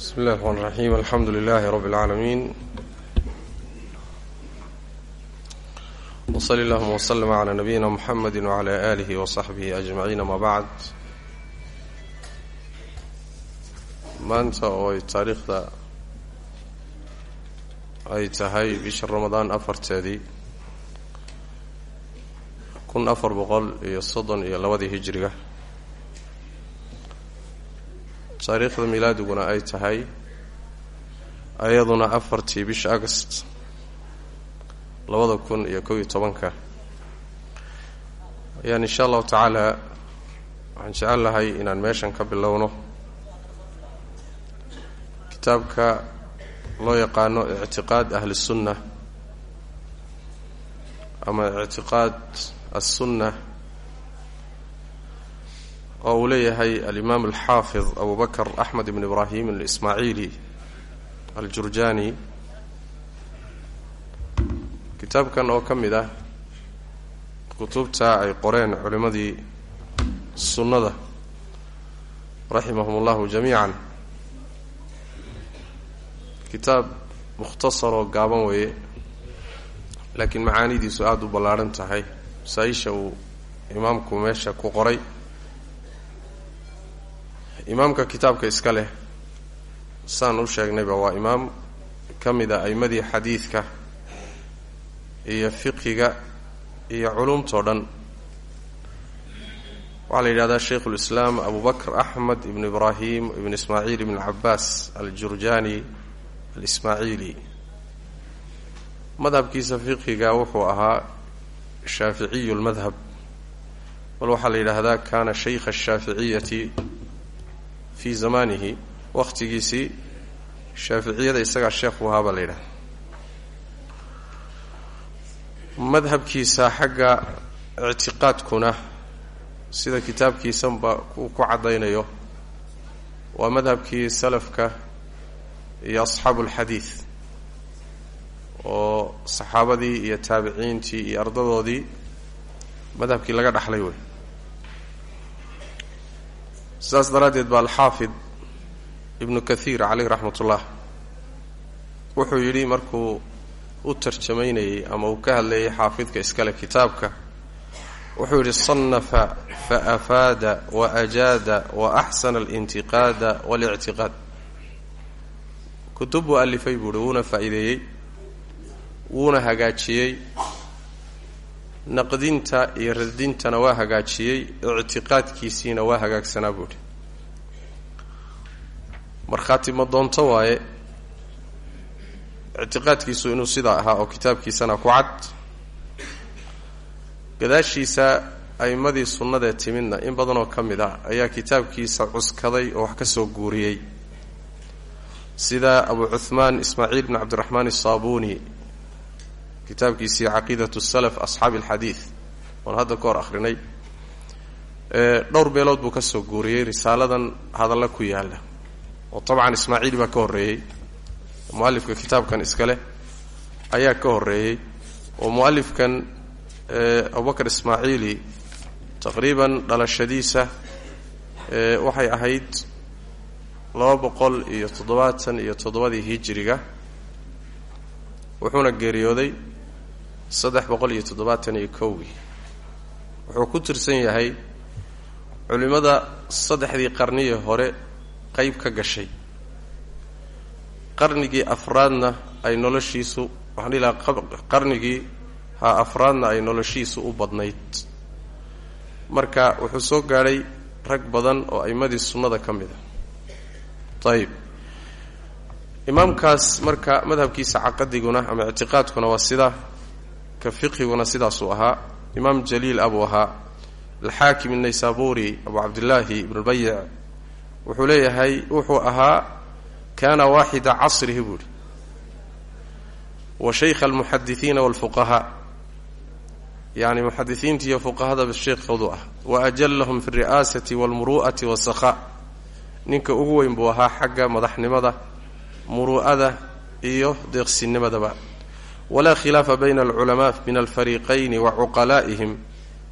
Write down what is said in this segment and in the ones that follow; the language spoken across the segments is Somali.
bismi illahi raxmaan raxiim alxamdu lilahi rabbi اlcaalamiin wsali allahuma wslama cla nabiyina muxamedi wcla alihi wasaxbihi ajmaciin ama bacd maanta oo ay taariikhda ay tahay bisha ramadaan afarteedii kun afar boqol iyo soddon iyo labadii hijiriga taariikhda milaadiguna ay tahay ayaduna afartii bisha agast labada kun iyo kow iyo tobanka. Ayaan insha allahu tacaala waxaan jecel lahay inaan meeshan ka bilowno kitaabka loo yaqaano ictiqaad ahli sunna ama ictiqaad assunna oo uu leeyahay alimaam alxaafid abu bakr axmed ibn ibrahim alismaaciili aljurjani kitaabkan oo ka mid ah kutubta ay qoreen culimmadii sunnada raximahum allahu jamiican kitaab mukhtasar oo gaaban weeye laakiin macaanidiisu aada u ballaadhan tahay. Masaa-isha uu imaamku meesha ku qoray imaamka kitaabka iska leh saan u sheegnayba waa imaam ka mid a a'imadii xadiidka iyo fiqiga iyo culumtao dhan. Waxaa la yidhahdaa shaykhu lislaam abu bakr axmed ibn ibrahim ibn ismaaciil ibn cabaas aljurjani alismaaciili. Madhabkiisa fiqiga wuxuu ahaa shaaficiyu lmadhab bal waxaa la yidhaahdaa kana shaykha ashaaficiyati fi zamanihi wakhtigiisii shaaficiyada isagaa sheekh u ahaa baa la yidhahda madhabkiisa xagga ictiqaadkuna sida kitaabkiisanba uu ku caddaynayo waa madhabkii salafka iyo asxaabu ulxadiid oo saxaabadii iyo taabiciintii iyo ardadoodii madhabkii laga dhaxlay wey sidaas daraaddeed baa alxaafid ibnu kathiir caleyh raxmat ullah wuxuu yidhi markuu u tarjamaynayey ama uu ka hadlayay xaafidka iskale kitaabka wuxuu yidhi صanafa faafaada waajaada waaxsana alintiqaada waاlictiqaad kutub buu alifay buu uhi wuuna faa'iideeyey wuuna hagaajiyey naqdinta iyo radintana waa hagaajiyey ictiqaadkiisiina waa hagaagsanaa buuhi markhaati ma doonto waaye ictiqaadkiisu inuu sidaa ahaa oo kitaabkiisana ku cad. Gadaashiisa a'immadii sunnadee timidna in badanoo ka mid ah ayaa kitaabkiisa cuskaday oo wax ka soo guuriyey. Sida abu cuhmaan ismaaciil bn cabdiraxmaan asaabuni kitaabkiisii caqiidat salaf asxaabi alxadiid oon hadda ka hor akhrinay. Dhowr beelood buu ka soo guuriyey risaaladan hadalla ku yaalla. Oo tabcan ismaaciil baa ka horreeyey. Mualifka kitaabkan iska ayaa ka horreeyey. Oo mualifkan abubakar ismaaciili taqriiban dhalashadiisa waxay ahayd laba boqol iyo toddobaatan iyo toddobadii hijiriga. Wuxuuna geeriyooday saddex wuxuu ku tirsan yahay culimmada saddexdii qarniyii hore qeyb ka gashay. Qarnigii afraadna ay noloshiisu waxaan dhihi lahaa qarnigii ha afraadna ay noloshiisu u badnayd. Marka wuxuu soo gaadhay rag badan oo a'imadii sunnada ka mid a. Ayib imaamkaas marka madhabkiisa caqadiguna ama ictiqaadkuna waa sidaa ka fiqhiguna sidaasuu ahaa. Imaam jaliil abuu ahaa. Alxaakim inaysaburi abu cabdillaahi ibn lbayic wuxuu leeyahay wuxuu ahaa kaana waaxida casrihi buuhi wa shaykha almuxadisiina walfuqahaa yani muxadisiinta iyo fuqahadaba sheekhooduu ah. Wa ajallahum fi alri'aasati walmuru'ati waasakhaa ninka ugu weyn buu ahaa xagga madaxnimada muru'ada iyo deeqsinimadaba walaa khilaafa bayna alculamaa min alfariiqayni wa cuqalaa'ihim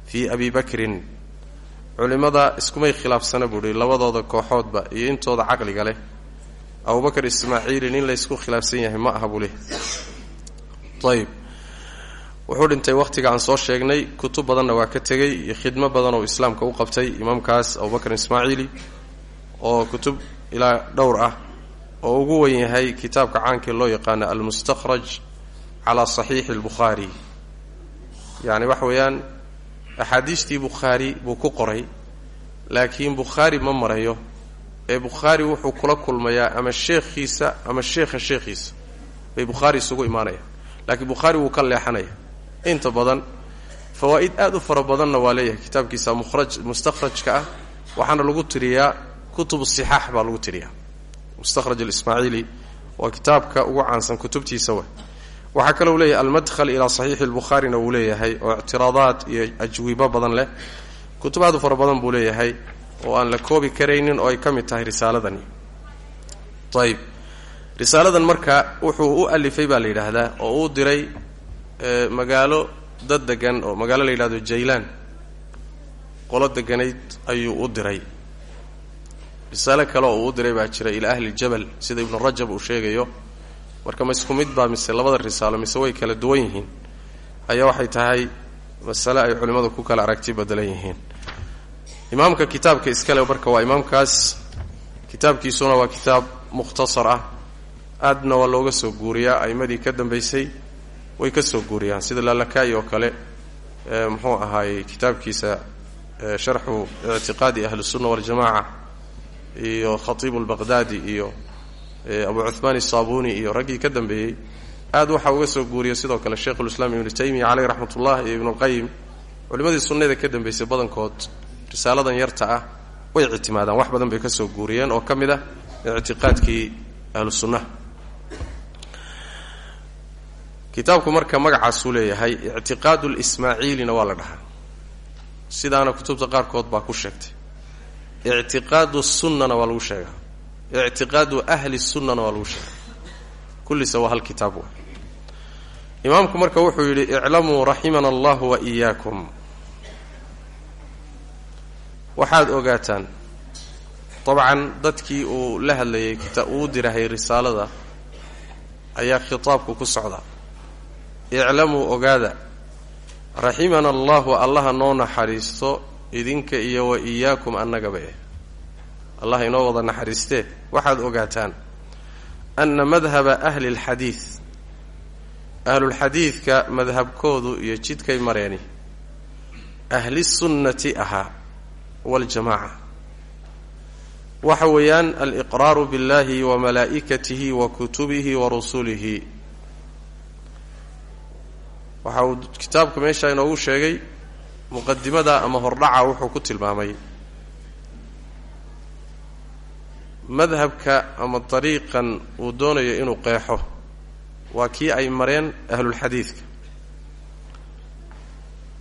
fii abi bakrin culimmada iskumay khilaafsana buuhi labadooda kooxoodba iyo intooda caqliga leh abubakar ismaaciili nin laysku khilaafsan yahay ma aha buu leehay ayib wuxuu dhintay wakhtiga aan soo sheegnay kutub badanna waa ka tegey iyo khidmo badan oo islaamka u qabtay imaamkaas abubakar ismaaciili oo kutub ilaa dhowr ah oo ugu wen yahay kitaabka caankii loo yaqaano almustakhraj calaa saxiixi albukhaari yacni waxa weeyaan axaadiistii bukhaari buu ku qoray laakiin bukhaari ma marayo ee bukhaari wuxuu kula kulmayaa ama sheekhiisa ama sheekha sheekhiisa bay bukhaari isugu imaanayaan laakiin bukhaari wuu ka leexanaya inta badan fawaa'id aad u fara badanna waa leeyahay kitaabkiisa mukhraj mustakhrajka ah waxaana lagu tiriyaa kutub sixaax baa lagu tiriyaa mustakhraj alismaaciili waa kitaabka ugu caansan kutubtiisa wa waxaa kaloo leeyahay almadkhal ilaa saxiixi albukhaarina wuu leeyahay oo ictiraadaad iyo ajwibo badan leh. Kutub aad u fara badan buu leeyahay oo aan la koobi karaynin oo ay ka mid tahay risaaladani. Ayib risaaladan marka wuxuu u alifay baa la yidhaahdaa oo uu diray magaalo dad degan oo magaalo la yidhahdo jaylaan. Qolo deganayd ayuu u diray. Risaalo kale oo uu u diray baa jira ilaa ahli jabal sida ibnu rajab uu sheegayo marka ma isku mid baa mise labada risaalo mise way kala duwan yihiin? Ayaa waxay tahay masale ay culimmadu ku kala aragti badelan yihiin. Imaamka kitaabka iskale marka waa imaamkaas. Kitaabkiisuna waa kitaab mukhtasar ah. Aadna waa looga soo guuriyaa. A'imadii ka dambaysay way ka soo guuriyaan. Sida laalakayi oo kale muxuu ahaayey kitaabkiisa sharxu ictiqaadi ahlisunna waljamaca iyo khatiibu lbaqdaadi iyo abu cuhmaan isaabuni iyo raggii ka dambeeyey aad waxaa uga soo guuriya sidoo kale sheikhulislaam ibnu taymiya caleyh raxmatullah iyo ibnulqayim culimmadii sunnada ka dambaysay badankood risaaladan yarta ah way ictimaadaan wax badan bay ka soo guuriyeen oo ka mid ah ictiqaadkii ahlu sunnaha kitaabku marka magacaasuu leeyahay ictiqaadu lismaaciilina waa la dhahaa. Sidaana kutubta qaarkood baa ku sheegtay. Ictiqaadu sunnana waa sheegaa ictiqaadu ahli sunnana waa lagu sheegaa kullisa waa hal kitaab wa imaamku marka wuxuu yidhi iclamuu raximana allahu wa iyaakum waxaad ogaataan dabcan dadkii uu la hadlayay uu dirahay risaalada ayaa khitaabku ku socda iclamuu ogaada raximana allahu allaha noo naxariisto idinka iyo wa iyaakum annagaba eh allah inoo wada naxariistee waxaad ogaataan anna madhaba ahli alxadiid ahlulxadiidka madhabkoodu iyo jidkay mareeni ahlisunnati ahaa waljamaaca waxa weeyaan aliqraaru biاllahi wa malaa'ikatihi wa kutubihi wa rusulihi. Waxa uu kitaabka meesha inoogu sheegay muqadimada ama hordhaca wuxuu ku tilmaamay madhabka ama dariiqan uu doonayo inuu qeexo. Waa kii ay mareen ahlulxadiidka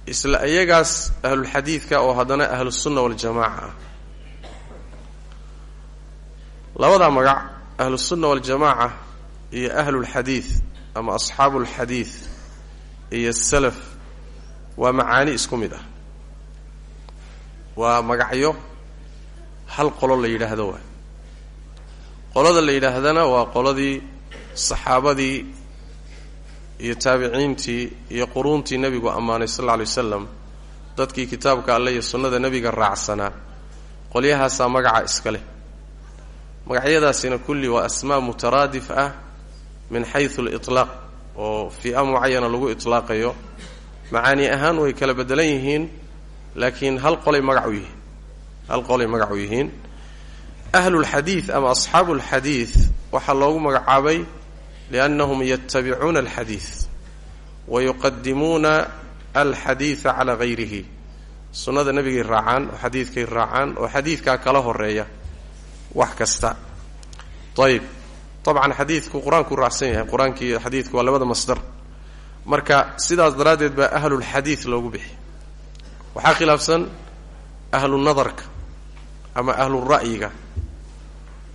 isla iyagaas ahlulxadiidka oo haddana ahlusunna waljamaaca ah. Labadaa magac ahlusunna waljamaaca iyo ahlulxadiid ama asxaabuulxadiid iyo salaf waa macaani isku mid ah. Waa magacyo hal qolo la yidhaahdo waay qolada la yidhaahdana waa qoladii saxaabadii iyo taabiciintii iyo quruuntii nebigu ammaanay sal alla alay wasalam dadkii kitaabka alle iyo sunnada nebiga raacsanaa qolyahaasaa magaca iska leh. Magacyadaasina kulli waa asmaa mutaraadif ah min xaysu aliطlaaq oo fi'a mucayana lagu itlaaqayo. Macaani ahaan way kala bedelan yihiin laakiin hal qolay magac u yihiin. Hal qolay magac u yihiin ahlulxadiid ama asxaabu alxadiid waxaa loogu magacaabay liannahum yatabicuuna alxadiid wa yuqadimuuna alxadiida calaa hayrihi sunnada nebigay raacaan oo xadiidkay raacaan oo xadiidkaa kala horreeya wax kasta ayib dabcan xadiidku qur'aankuu raacsan yahay qur'aanki iyo xadiidku waa labada masdar marka sidaas daraaddeed baa ahlulxadiid loogu bixi waxaa khilaafsan ahlunadarka ama ahlura'yiga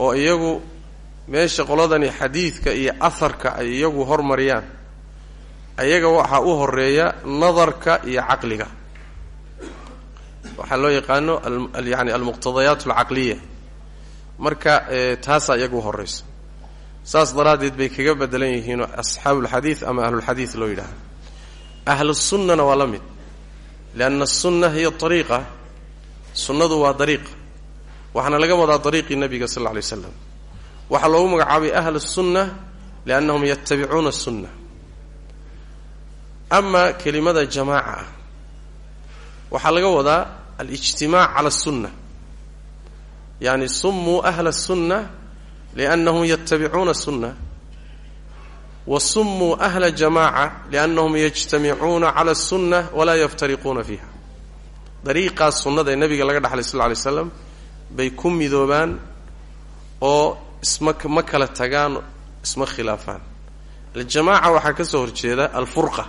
oo iyagu meesha qoladani xadiidka iyo aharka ay iyagu hormariyaan ayaga waxaa u horreeya nadarka iyo caqliga. Waxaa loo yaqaano yani almuqtadayaat alcaqliya marka taasaa iyaga u horeysa saas daraaddeed bay kaga bedelan yihiinoo asxaabuulxadiid ama ahlulxadiid loo yidhahdo ahlusunnana waa la mid lianna asunna hiya ariiqa sunnadu waa dariiqa waxaana laga wadaa dariiqii nabiga sal lay slam waxaa loogu magacaabay ahlu sunna liannahum yatabicuuna sunna. Ama kelimada jamaaca ah waxaa laga wadaa alijtimaac cala asunna yani sumuu ahla sunna liannahum yatabicuuna sunna. Wa sumuu ahla jamaaca liannahum yajtamicuuna cala asunna walaa yaftariquuna fiiha. Dariiqaas sunnada ee nabiga laga dhaxlay sal lay slam bay ku midoobaan oo isma ma kala tagaan isma khilaafaan. Aljamaaca waxaa ka soo horjeeda alfurqa.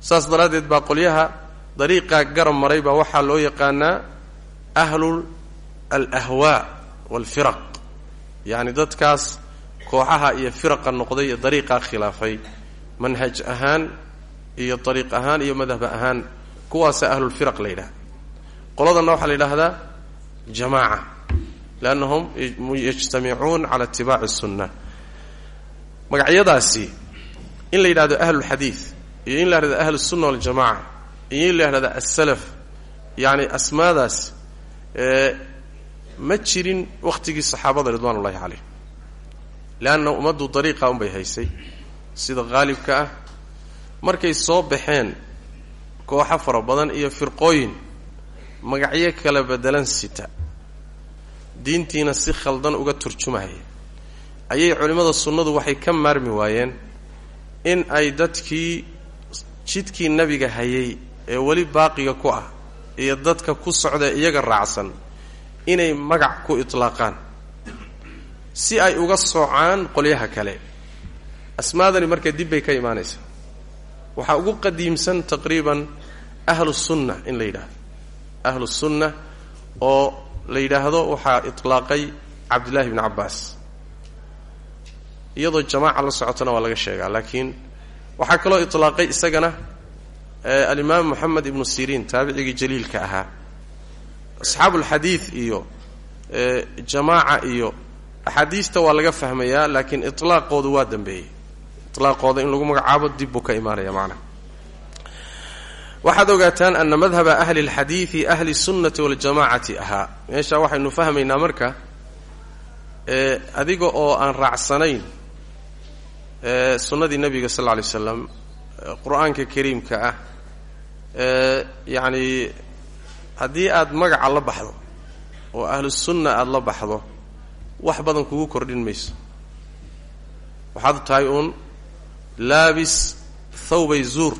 Saas daraaddeed baa qolyaha dariiqaa garab maray baa waxaa loo yaqaanaa ahlu alahwaa waalfiraq yacni dadkaas kooxaha iyo firaqa noqday iyo dariiqaa khilaafay. Manhaj ahaan iyo dariiq ahaan iyo madhab ahaan kuwaasa ahlulfiraq la yidhahda qoladanna waxaa la yidhaahdaa jamaaca liannahum yajtamicuun cala itibaaci sunna magacyadaasi in la yidhahdo ahlulxadiid iyo in la yidhahdo ahlusunna waljamaca iyo in la yidhahdo asalaf yacni asmaadaas ma jirin wakhtigii saxaabada ridwan ullahi calayh leanna ummaddu dariiqa unbay haysay sida qaalibka ah markay soo baxeen kooxo fara badan iyo firqooyin magacyo kala bedelan sita diintiina si khaldan uga turjumahaya ayay culimmada sunnadu waxay ka maarmi waayeen in ay dadkii jidkii nebiga hayay ee weli baaqiga ku ah iyo dadka ku socda iyaga raacsan inay magac ku itlaaqaan. Si ay uga soocaan qolyaha kale. Asmaadani marka dib bay ka imaanaysaa. Waxaa ugu qadiimsan taqriiban ahlu sunna in la yidhaahdo. Ahlu sunna oo la yidhaahdo waxaa itlaaqay cabdullahi bni cabbaas. Iyadoo jamaaca la socotona waa laga sheegaa laakiin waxaa kaloo itlaaqay isagana alimaam moxamed ibnu siriin taabicigii jaliilka ahaa. Asxaabuulxadiid iyo jamaaca iyo axaadiista waa laga fahmayaa laakiin itlaaqoodu waa dambeeyey. Itlaaqooda in lagu magacaabo dib buu ka imaanaya macnaha waxaad ogaataan ana madhaba ahli اlxadiidi ahli الsunnati waاljamacati ahaa meesha waxaynu fahmaynaa marka adiga oo aan raacsanayn sunnadii nebiga sal lla alay slam qur-aanka kariimka ah yacni haddii aad magaca la baxdo oo ahlusunna aada la baxdo wax badan kugu kordhin mayso waxaad tahay uun laabis thawbay zuur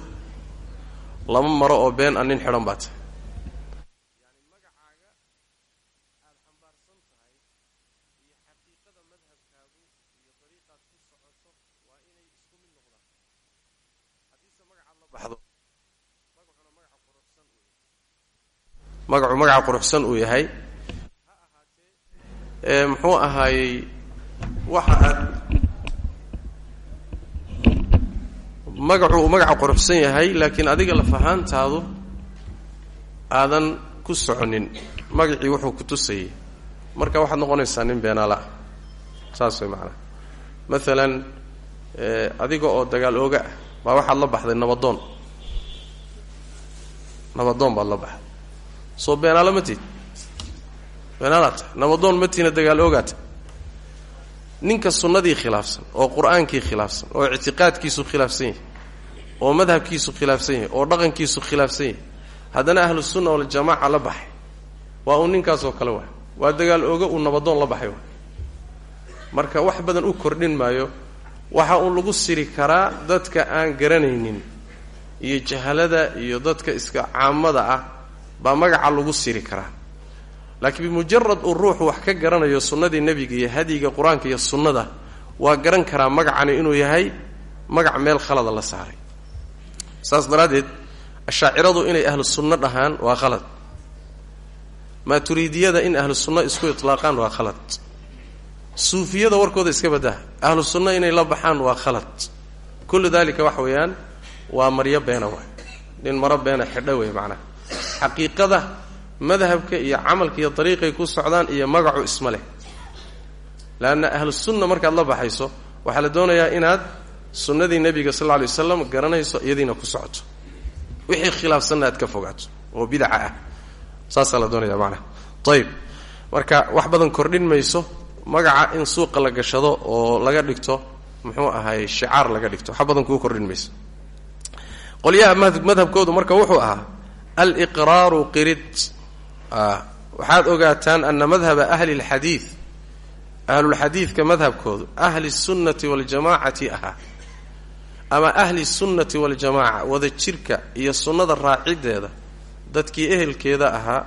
lama maro oo been a nin xidhan baa magacu magaca quruxsan uu yahay. Muxuu ahaayey waxa aad magacu uu magaca quruxsan yahay laakiin adiga lafahaantaadu aadan ku soconin. Magacii wuxuu ku tusayay marka waxaad noqonaysaa nin beenaala ah saas way macanaha maalan adiga oo dagaal ooga ah baa waxaad la baxday nabadoon. Nabadoon baad la baxday. Soo beenaalo ma tiid beenaalaad nabadoon ma tiina dagaal oogaata ninka sunnadii khilaafsan oo qur'aankii khilaafsan oo ictiqaadkiisu khilaafsan yahay oo madhabkiisu khilaafsan yahay oo dhaqankiisu khilaafsan yahay. Haddana ahlu sunna waljamaaca la baxay. Waa uu ninkaasoo kale waay waa dagaal ooga uu nabadoon la baxay waay marka wax badan u kordhin maayo waxa uu lagu siri karaa dadka aan garanaynin iyo jahalada iyo dadka iska caamada ah baa magaca lagu siri karaa. Laakiin bimujarad uu ruuxu wax ka garanayo sunnadii nebiga iyo hadyiga qur'aanka iyo sunnada waa garan karaa magacani inuu yahay magac meel khalada la saaray saas daraaddeed ashaaciradu inay ahlu sunno dhahaan waa khalad. Maaturiidiyada in ahlu sunno isku itlaaqaan waa khalad. Suufiyada warkooda iska baddaha ahlu sunno inay la baxaan waa khalad. Kullu dalika waxa weeyaan waa maryo beena waay. Nin maro beena xidho wey macnaha. Xaqiiqada madhabka iyo camalka iyo dariiqay ku socdaan iyo magacu isma leh. Leanna ahlu sunna markaad la baxayso waxaa la doonayaa inaad sunnadii nebiga sal lla alay wasalam garanayso iyadiina ku socoto. Wixii khilaafsanna aad ka fogaato oo bidaca ah. Saasaa la doonaya macnaha ayib marka wax badan kordhin mayso magaca in suuqa la gashado oo laga dhigto muxuu ahaay shicaar laga dhigto. Wax badan kuu kordhin mayso. Qolyaha madhabkoodu marka wuxuu ahaa aliqraaru qirid. Waxaad ogaataan ana madhaba ahli lxadiid ahlulxadiidka madhabkoodu ahli sunnati waljamaacati ahaa ama ahli sunnati waljamaaca wada jirka iyo sunnada raacideeda dadkii ehelkeeda ahaa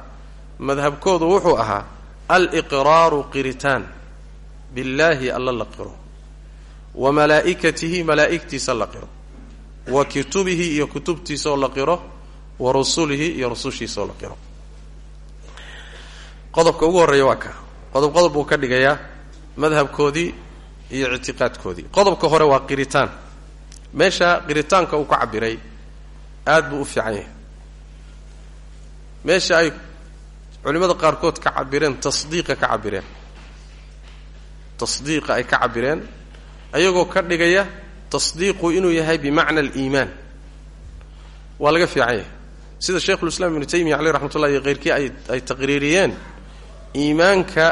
madhabkoodu wuxuu ahaa aliqraaru qiritaan billaahi alla la qiro wa malaa'ikatihi malaa'igtiisa la qiro wa kutubihi iyo kutubtiisaoo la qiro wa rusulihi iyo rusushiisaoo la qiro. Qodobka ugu horreeya waa ka. Qodob qodob buu ka dhigayaa madhabkoodii iyo ictiqaadkoodii. Qodobka hore waa qiritaan meesha qiritaanka uu ka cabiray aad buu u fiican yahay. Meesha ay culimmada qaarkood ka cabireen tasdiiqa ka cabireen tasdiiqa ay ka cabireen ayagoo ka dhigaya tasdiiqu inuu yahay bimacna aliimaan waa laga fiican yahay. Sida sheikhulislaam ibnu taymiya caleyh raxmat ullahi iyo keyrkii ay ay taqriiriyeen iimaanka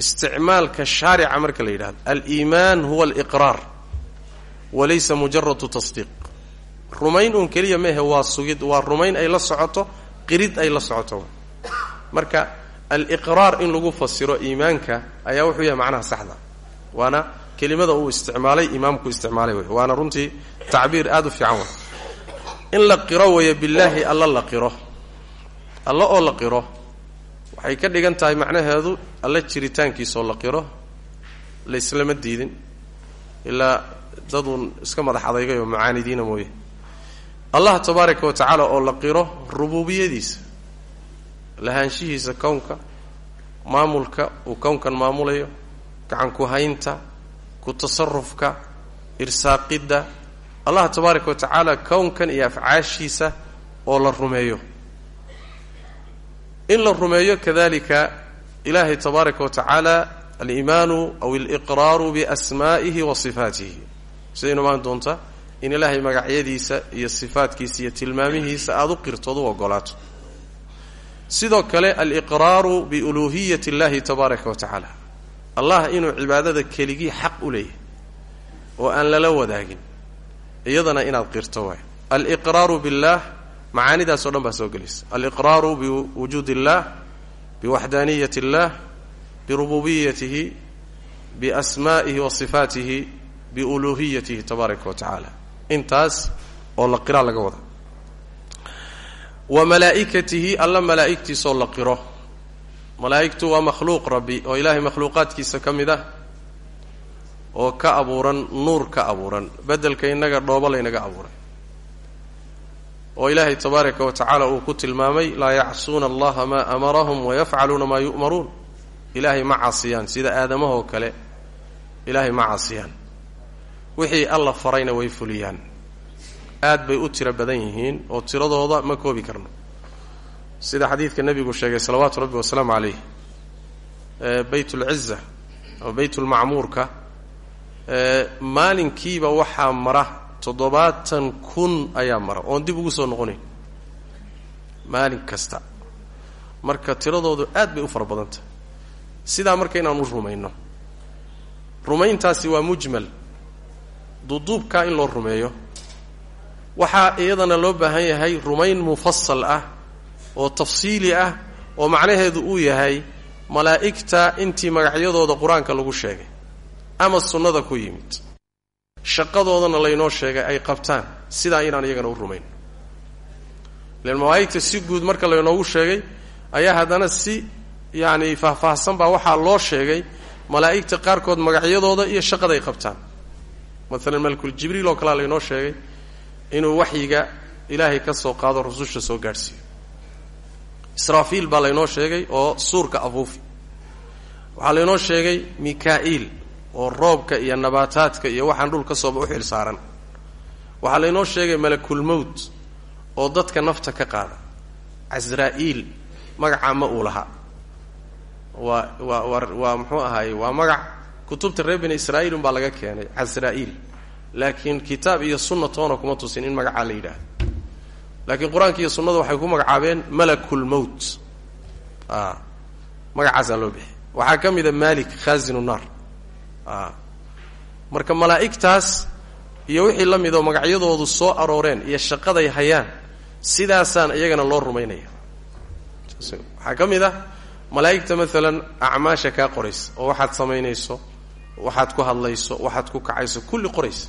isticmaalka shaarica marka la yidhahdo aliimaan huwa aliqraar walaysa mujaradu tasdiiq. Rumayn uun keliya meehe waa sugid waa rumayn ay la socoto qirid ay la socoto. Marka aliqraar in lagu fasiro iimaanka ayaa wuxuu yahay macnaha saxda. Waana kelimada uu isticmaalay imaamku isticmaalay wey waana runtii tacbiir aada u fiican way in la qiro weeye billaahi alla la qiro. Alla oo la qiro waxay ka dhigan tahay macnaheedu alla jiritaankiisaoo la qiro layslama diidin ilaa daduun iska madax adaygayo macaanidiina mooye. Allah tabaaraka wa tacaala oo la qiro rubuubiyadiisa lahaanshihiisa kownka maamulka uu kownkan maamulayo gacan ku haynta ku tasarufka irsaaqidda. Allah tabaaraka wa tacaala kownkan iyo afcaashiisa oo la rumeeyo. In la rumeeyo kadalika ilaahay tabaaraka wa tacaala aliimaanu aw aliqraaru biasmaa'ihi wa sifaatihi siday inumaan doonta in ilaahay magacyadiisa iyo sifaatkiisa iyo tilmaamihiisa aada u qirtood u ogolaato sidoo kale aliqraaru biuluuhiyati اllahi tabaaraka wa tacaala allah inuu cibaadada keligii xaq u leeyahay oo aan lala wadaagin iyadana inaad qirto waay aliqraaru billah macaanidaas o dhan baa soo gelaysa aliqraaru biwujuudi اllah biwaxdaaniyati اllah birububiyatihi biasmaa'ihi wa sifaatihi biuluuhiyatihi tabaaraka wa tacaala intaas oo la qiraa laga wada. wa malaa'ikatihi alla malaa'igtiisaoo la qiro. malaa'igtu waa makhluuq rabbi oo ilaahay makhluuqaadkiisa ka mid ah oo ka abuuran nuur ka abuuran beddelka innaga dhoobo laynaga abuuray oo ilaahay tabaaraka wa tacaala uu ku tilmaamay laa yacsuuna allaha maa amarahum wayafcaluuna maa yu'maruun ilaahay ma caasiyaan sida aadamahoo kale ilaahay ma caasiyaan wixii alla farayna way fuliyaan. Aad bay u tiro badan yihiin oo tiradooda ma koobi karno. Sida xadiidka nebigu sheegay salawaatu rabbi wasalaamu calayh. Beyt ulciza ama beytulmacmuurka maalinkiiba waxaa mara toddobaatan kun ayaa mara oon dib ugu soo noqonayn maalin kasta. Marka tiradoodu aad bay u fara badantah sidaa marka inaan u rumayno. Rumayntaasi waa mujmal duduubkaa in loo rumeeyo. Waxaa iyadana loo baahan yahay rumayn mufasal ah oo tafsiili ah oo macnaheedu uu yahay malaa'igta intii magacyadooda qur'aanka lagu sheegay ama sunnada ku yimid. Shaqadoodana laynoo sheegay ay qabtaan sidaa inaan iyagana u rumayn. Ilan malaa'igta si guud marka laynoogu sheegay ayaa haddana si yacani faahfaahsan baa waxaa loo sheegay malaa'igta qaarkood magacyadooda iyo shaqaday qabtaan maalan malakul jibriil oo kalea laynoo sheegay inuu waxyiga ilaahay ka soo qaado rususha soo gaadhsiiyo. Israafiil baa laynoo sheegay oo suurka afuufi waxaa laynoo sheegay mikaa'iil oo roobka iyo nabaataadka iyo waxaan dhul ka sooba u xil saaran. Waxaa laynoo sheegay malakulmowt oo dadka nafta ka qaada. Casraa'iil magacaa ma uu lahaa. Waa waa waa waa muxuu ahaaye waa magac kutubta reer bani israa'iil unbaa laga keenay casraa'iil laakiin kitaab iyo sunna toona kuma tusin in magacaa la yidhaahdo. Laakiin qur'aanka iyo sunnada waxay ku magacaabeen malakulmowt a magacaasaa loo bixi waxaa ka mida malik khazinu naar. A marka malaa'igtaas iyo wixii la midoo magacyadoodu soo arooreen iyo shaqaday hayaan sidaasaan iyagana loo rumaynaya. Waxaa ka mid ah malaa'igta maalan acmaasha kaa qoraysa oo waxaad samaynayso waxaad ku hadlayso waxaad ku kacayso kulli qoraysa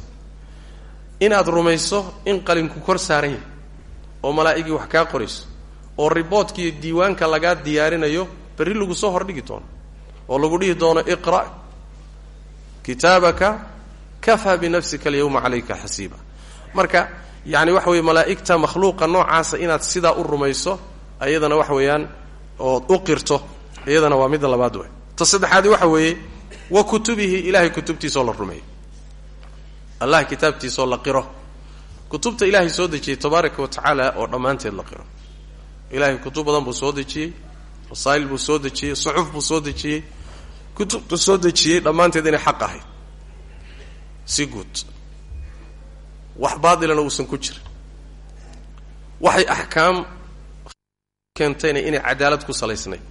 inaad rumayso in qalinku kor saaran yahay oo malaa'igii wax kaa qorayso oo riboodkiiyo diiwaanka lagaa diyaarinayo berri lagu soo hordhigi doono oo lagu dhihi doono iqra' kitaabaka kafaa binafsika alyawma calayka xasiiba marka yacni waxa weye malaa'igta makhluuqa noocaasa inaad sidaa u rumayso ayadana waxa weeyaan ood u qirto iyadana waa midda labaad wey ta saddexaadi waxa weeye wa kutubihi ilahay kutubtiisaoo la rumeeyo. Allah kitaabtiisaoo la qiro. Kutubta ilaahay soo dejiyey tabaaraka wa tacaala oo dhammaanteed la qiro. Ilaahay kutub badan buu soo dejiyey rasaa'il buu soo dejiyey suxuf buu soo dejiyey. Kutubtu soo dejiyey dhammaanteed inay xaq ahayd. Si guud. Wax baatilana uusan ku jirin. Waxay axkaam keentayna inay cadaalad ku salaysnayd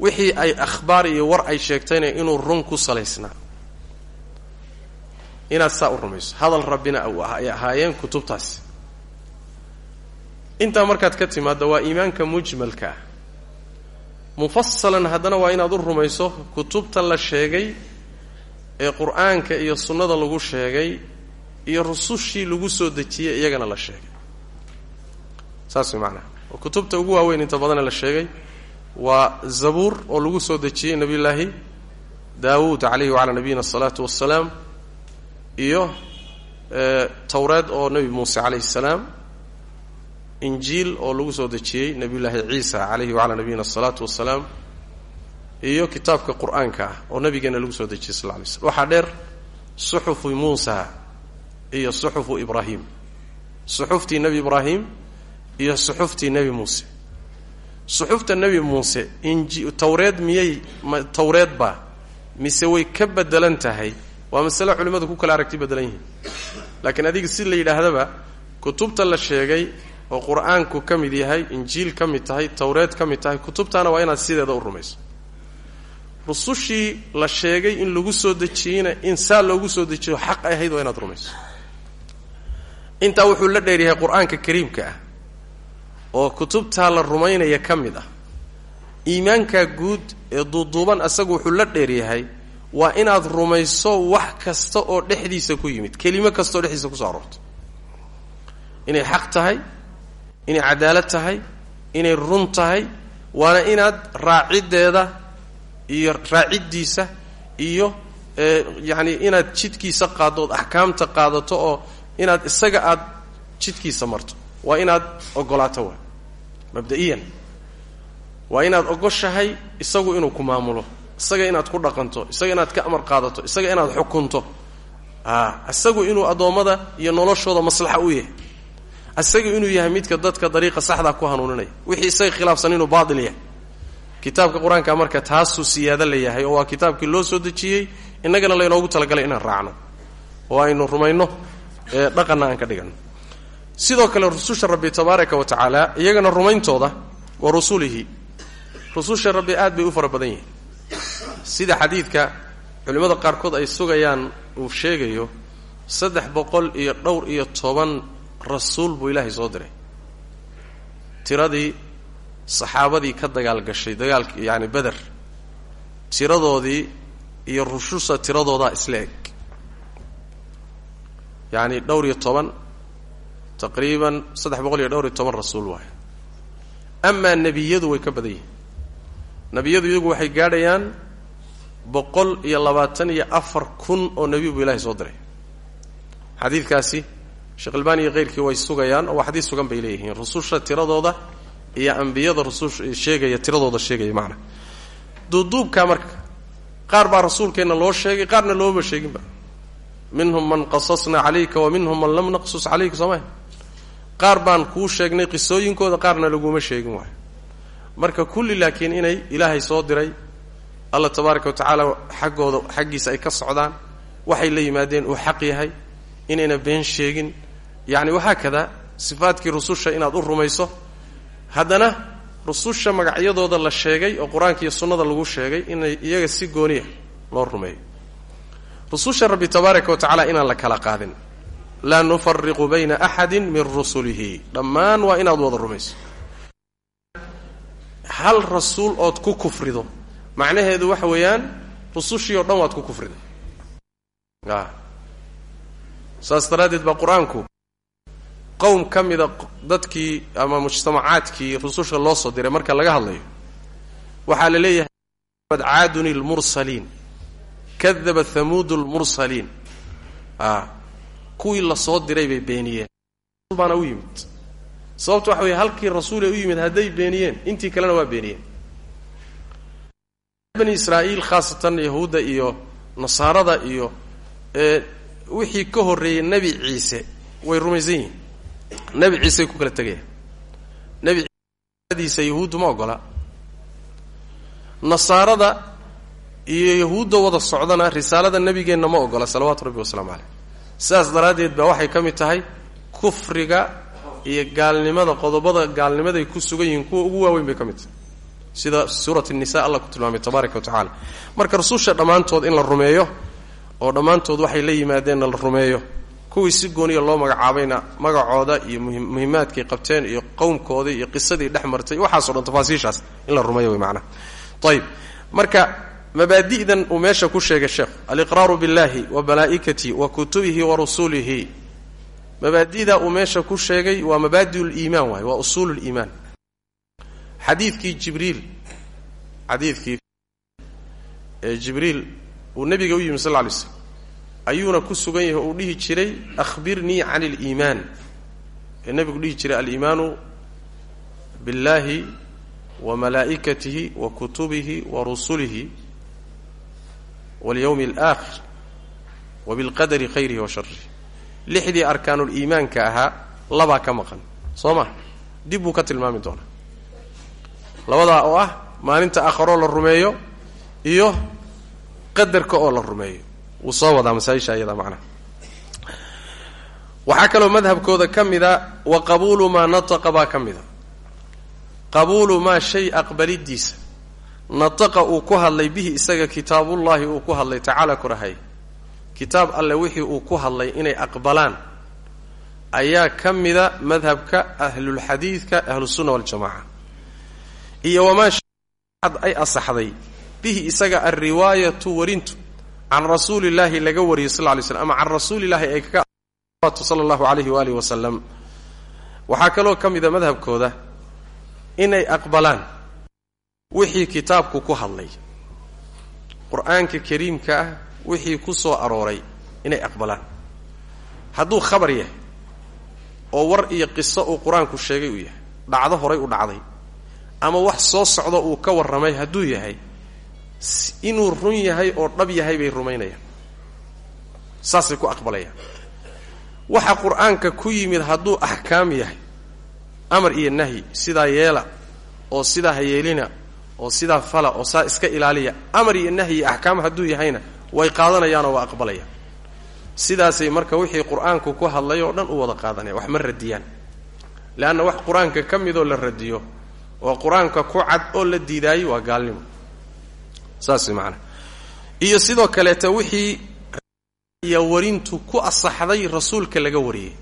wixii ay akhbaar iyo war ay sheegtayna inuu run ku salaysnaa. Inaad saa u rumayso. Hadal rabbina ay ahaayeen kutubtaasi intaa markaad ka timaadda waa iimaanka mujmalka. Ah mufasalan haddana waa inaad u rumayso kutubta la sheegay ee qur'aanka iyo sunnada lagu sheegay iyo rusushii lagu soo dejiyey iyagana la sheegay. Saas way macnaha oo kutubta ugu waaweyn inta badana la sheegay waa zabuur oo lagu soo dejiyey nebiyullaahi daawuud calayhi wacalaa nabiyina asalaatu wassalaam iyo towreed oo nebi muuse calayhi salaam injiil oo lagu soo dejiyey nebiyullaahi ciisa calayhi wacalaa nabiyina asalaatu wassalaam iyo kitaabka qur'aanka ah oo nabigeena lagu soo dejiyey sal lay slm waxaa dheer suxufu muusa iyo suxufu ibraahim. Suxuftii nebi ibraahim iyo suxuftii nebi muuse suxufta nebi muuse inji tawreed miyay tawreed baa mise way ka bedelan tahay waa masale culimmadu ku kala aragti bedelan yihiin. Laakiin adiga si la yidhaahdaba kutubta la sheegay oo qur'aanku ka mid yahay injiil ka mid tahay tawreed ka mid tahay kutubtaana waa inaad sideeda u rumayso. Rusushii la sheegay in lagu soo dejiyeyna in saa loogu soo dejiyo xaq ay ahayd waa inaad rumayso. Intaa wuxuu la dheeryahay qur'aanka kariimka ah oo kutubtaa la rumaynaya ka mid ah. Iimaankaa guud ee duuduuban asagu wuxuu la dheeryahay waa inaad rumayso wax kasta oo dhexdiisa ku yimid kelimo kastaoo dhexdiisa ku soo aroorto. Inay xaq tahay inay cadaalad tahay inay run tahay waana inaad raaciddeeda iyo raaciddiisa iyo yacni inaad jidkiisa qaaddo ood axkaamta qaadato oo inaad isaga aad jidkiisa marto waa inaad ogolaato waa mabda'iyan. Waa inaad ogoshahay isagu inuu ku maamulo. Isaga inaad ku dhaqanto. Isaga inaad ka amar qaadato. Isaga inaad xukunto. Isagu inuu addoommada iyo noloshooda maslaxa u yahay. Isaga inuu yahay midka dadka dariiqa saxdaa ku hanuuninaya. Wixii isaga khilaafsan inuu baatil yahay. Kitaabka qur'aanka marka taasuu siyaado la yahay oo waa kitaabkii loo soo dejiyey innagana laynoogu talagalay inaan raacno. Oo aynu rumayno ee dhaqanna aan ka dhigano sidoo kale rususha rabbi tabaaraka wa tacaala iyagana rumayntooda wa rusulihi. Rususha rabbi aad bay u fara badan yihiin. Sida xadiidka culimmada qaarkood ay sugayaan uu sheegayo saddex boqol iyo dhowr iyo toban rasuul buu ilaahay soo diray. Tiradii saxaabadii ka dagaal gashay dagaalki yacani beder tiradoodii iyo rususha tiradoodaa isla eg. Dhowr iyo toban taqriiban saddex boqol iyo dhowr toban rasuul waayo amaa nebiyadu way ka badan yihiin. Nebiyadu iyagu waxay gaadhayaan boqol iyo labaatan iyo afar kun oo nebi buu ilaahay soo diray. Xadiidkaasi sheekh albani iyo keyrkii way sugayaan oo waa sugan bay leeyihiin. Rususha tiradooda iyo ambiyada rusus sheegaya tiradooda sheegaya macna. Duuduubkaa marka qaar baa rasuulkeenna loo sheegay qaarna looma sheeginba minhum man qasasna calayka wa minhum man lam naqsus calayka sooma qaar baan kuu sheegnay qisooyinkooda qaarna laguma sheegin waayo. Marka kulli laakiin inay ilaahay soo diray allah tabaaraka wa tacaala xaggooda xaggiisa ay ka socdaan waxay la yimaadeen uu xaq yahay inayna been sheegin. Yacni wahaakada sifaadkii rususha inaad u rumayso haddana rususha magacyadooda la sheegay oo qur'aanka iyo sunnada lagu sheegay inay iyaga si gooniya loo rumeeyo rususha rabbi tabaaraka wa tacaala inaan la kala qaadin laa nufariqu bayna axadin min rusulihi dhammaan waa inaad wada rumayso hal rasuul ood ku kufrido macnaheedu waxa weeyaan rusushii oo dhan waad ku kufriday saas daraaddeed baa qur'aanku qowm ka mida dadkii ama mujtamacaadkii rususha loo soo diray marka laga hadlayo waxaa la leeyahay caaduni lmursaliin kadaba hamuudu lmursaliin kuwii la soo diray bay beeniyeen. Baana u yimid. Sababta waxa weye halkii rasuulee u yimid hadday beeniyeen intii kalena waa beeniyeen. Bani israa'iil khaasatan yahuudda iyo nasaarada iyo wixii ka horreeyey nebi ciise way rumaysan yihiin. Nebi ciisey ku kala tegayaan nebi ciisadiisa yahuuddu ma ogola. Nasaarada iyo yahuudda wada socdana risaalada nebigeenna ma ogola salawaatu rabbi wasalaamu caleyh sidaas daraaddeed baa waxay ka mid tahay kufriga iyo gaalnimada qodobada gaalnimaday ku sugan yihiin kuwa ugu waaweyn bay ka mid tahay. Sida suurat nisa allah ku tilmaamay tabaaraka wa tacala marka rususha dhammaantood in la rumeeyo oo dhammaantood waxay la yimaadeenna la rumeeyo kuwii si gooniya loo magacaabayna magacooda iyo muhimaadkay qabteen iyo qowmkoodii iyo qisadii dhex martay waxaaso dhan tafaasiishaas in la rumeeyo way macnaha ayib marka mabaadi'dan uu meesha ku sheegay sheekhu aliqraaru biاllahi wa malaa'ikatihi wa kutubihi wa rusulihi. Mabaadi'da uu meesha ku sheegay waa mabaadi liimaan waa usuul liimaan xadiidkii jibriil xadiidkii ee jibriil uu nabiga u yimi sal lla alay slam ayuuna ku sugan yahay uu dhihi jiray akhbirnii can aliimaan ee nabigu dhihi jiray aliimaanu biاllahi wa malaa'ikatihi wa kutubihi wa rusulihi walyowmi alaakhir wa bilqadari khayrihi wa sharihi lixdii arkaanuliimaanka ahaa labaa ka maqan soo ma dib buu ka tilmaami doonaa labadaa oo ah maalinta aakharoo la rumeeyo iyo qadarka oo la rumeeyo wuu soo wadaa masaaisha iyada macnaha waxaa kaloo madhabkooda ka mida wa qabuulu maa nataqa baa ka mida qabuulu maa shay aqbalidiisa nataqa uu ku hadlay bihi isaga kitaabullaahi uu ku hadlay tacaala kurahay. Kitaab alle wixii uu ku hadlay inay aqbalaan. Ayaa ka mida madhabka ahlulxadiidka ahlusunna waljamaca iyo wamaa ad ay asaxday. Bihi isaga alriwaayatu warintu can rasuulillaahi laga wariyay sal lay slm ama can rasuulillaahi ay kaga sala allahu alayhi waalihi wasalam waxaa kaloo ka mida madhabkooda inay aqbalaan wixii kitaabku ku hadlay. Qur'aanka kariimka ah wixii ku soo arooray inay aqbalaan. Hadduu khabar yahay oo war iyo qiso uu qur'aanku sheegay uu yahay dhacdo horay u dhacday ama wax soo socdo uu ka warramay hadduu yahay inuu run yahay oo dhab yahay bay rumaynayaan. Saasay ku aqbalayaan. Waxa qur'aanka ku yimid hadduu axkaam yahay amar iyo nahyi sidaa yeela oo sidaa hayeelina oo sidaa fala oo saa iska ilaaliya amar iyo nahyi axkaam hadduu yahayna way qaadanayaanoo waa aqbalayaan. Sidaasay marka wixii qur'aanku ku hadlay oo dhan u wada qaadanaya wax ma radiyaan. Leanna wax qur'aanka ka midoo la radiyo oo qur'aanka ku cad oo la diidaayey waa gaalnimo. Saas macanaa iyo sidoo kaleeta wixii iyo warintu ku asaxday rasuulka laga wariyey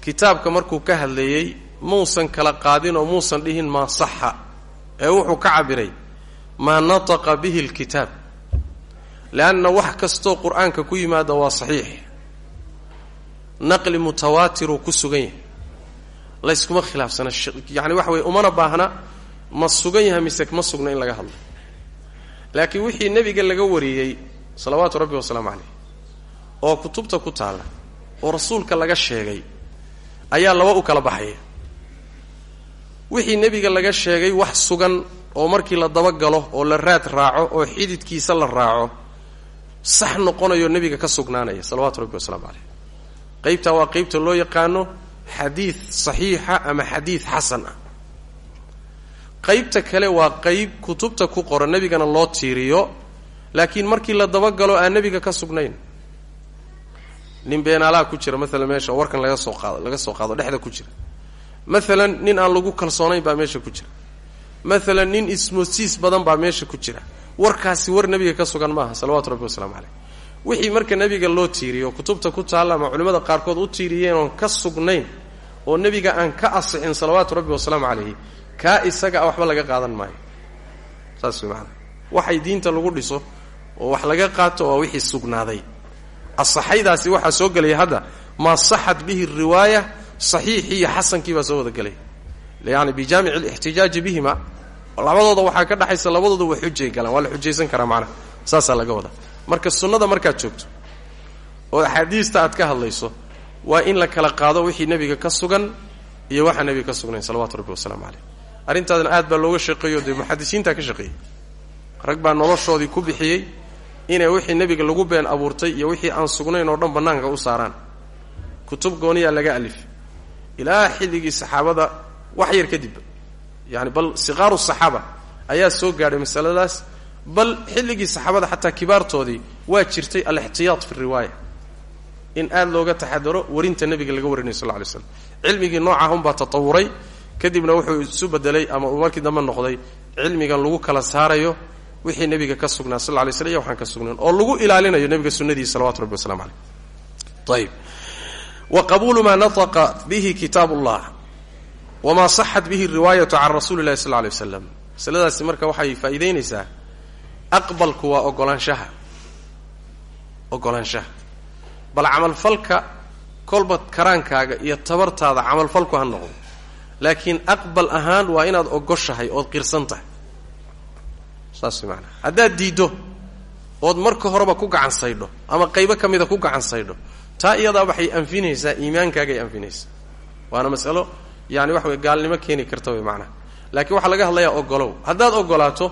kitaabka markuu ka hadlayey muusan kala qaadin oo muusan dhihin maa saxa ee wuxuu ka cabiray maa nataqa bihi alkitaab. Leanna wax kastoo qur'aanka ku yimaada waa saxiix. Naqli mutawaatiruu ku sugan yahay. Layskuma khilaafsana yani waxa weye umana baahna ma sugan yahay mise ma sugna in laga hadlo. Laakiin wixii nebiga laga wariyey salawaatu rabbi wasalaamu caleyh oo kutubta ku taalla oo rasuulka laga sheegay ayaa laba u kala baxaya wixii nebiga laga sheegay wax sugan oo markii la dabagalo oo la raad raaco oo xididkiisa la raaco sax noqonayo nebiga ka sugnaanaya salawaatu rabbi wasalaamu caleyh qaybtaa waa qaybta loo yaqaano xadiid saxiixa ama xadiid xasan ah. Qaybta kale waa qayb kutubta ku qoran nebigana loo tiiriyo laakiin markii la dabagalo aan nebiga ka sugnayn nin beenaalaha ku jira maalan meesha warkan laga soo qaado laga soo qaado dhexda ku jira maalan nin aan lagu kalsoonayn baa meesha ku jira. Maalan nin ismoosiis badan baa meesha ku jira. Warkaasi war nebiga ka sugan maaha salawatu rabbi wasalaamu caleyh wixii marka nebiga loo tiiriyo kutubta ku taalla ama culimmada qaarkood u tiiriyeen oon ka sugnayn oo nebiga aan ka asixin salawaatu rabbi wasalaamu calayhi kaa isaga a waxba laga qaadan maayo. Saas way macanaa waxay diinta lagu dhiso oo wax laga qaato waa wixii sugnaaday. Asaxaydaasi waxaa soo gelaya hadda maa saxat bihi riwaaya saxiixii iyo xasankii baa soo wada gelaya yani bijaamici alixtijaaji bihima labadooda waxaa ka dhexaysa labadooda waa xujay galaan waa la xujaysan karaa macnaha saasaa laga wadaa. Marka sunnada markaad joogto oo axaadiista aad ka hadlayso waa in la kala qaado wixii nebiga ka sugan iyo waxaa nebiga ka sugnayn salawatu rabbi wasalaamu caleyh arrintaadna aad baa looga shaqeeyo dee muxadisiintaa ka shaqeeyey. Rag baa noloshoodii ku bixiyey inay wixii nebiga lagu been abuurtay iyo wixii aan sugnayn oo dhan bannaanka u saaraan. Kutub gooniyaa laga alif ilaa xilligii saxaabada wax yar kadibba yani bal siqaaru saxaaba ayaa soo gaadhay masaladaas bal xilligii saxaabada xataa kibaartoodii waa jirtay alixtiyaad fi riwaaya. In aad looga taxadaro warinta nebiga laga warinayo sal ly slam cilmigii noocah unbaa tatawuray kadibna wuxuu isu bedelay ama markii dambe noqday cilmigan lagu kala saarayo wixii nebiga ka sugnaa sal lay slam iyo waxaan ka sugnayn oo lagu ilaalinayo nebiga sunnadiisa salawatu rabbi waslamu caleyh ayib wa qabuulu maa nataqa bihi kitaab ullah wamaa saxat bihi riwaayatu can rasuuli llahi sal lay waslam masaladaasi marka waxay faa'iidaynaysaa aqbalku waa ogolaanshaha. Ogolaanshaha. Bal camalfalka kolba karaankaaga iyo tabartaada camalfalku ha noqdo. Laakiin aqbal ahaan waa inaad ogoshahay ood qirsan tahay saas maanaa haddaad diiddo ood marka horeba ku gacan saydho ama qaybo ka mida ku gacan saydho taa iyadaa waxay anfinaysaa iimaankaagay anfinaysaa. Waana masalo yani waxa wey gaalnimo keeni karta wey macnaha laakiin waxaa laga hadlayaa ogolow. Haddaad ogolaato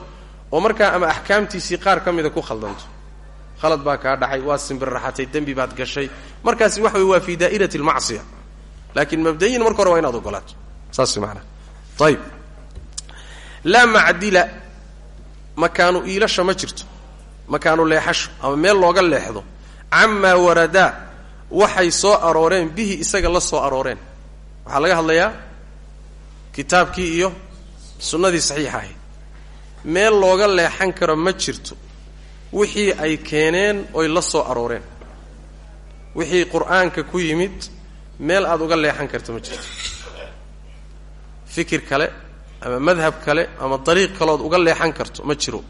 oo markaa ama axkaamtiisii qaar ka mida ku khaldanto khalad baa kaa dhacay waa simbirraxatay dembi baad gashay. Markaasi waxa wey waa fii daa'irati almacsiya laakiin mabdayin marka hore waa inaad ogolaato. Saas maanaa ayib laa macdila makaanu iilasha ma jirto. Makaanu leexasho ama meel looga leexdo. Camaa waradaa waxay soo arooreen bihi isaga la soo arooreen. Waxaa laga hadlayaa kitaabkii iyo sunnadii saxiixa ahayd meel looga leexan karo ma jirto wixii ay keeneen oy la soo arooreen. Wixii qur'aanka ku yimid meel aada uga leexan karto ma jirto. Fikir kale ama madhab kale ama dariiq kaleood uga leexan karto ma jiro.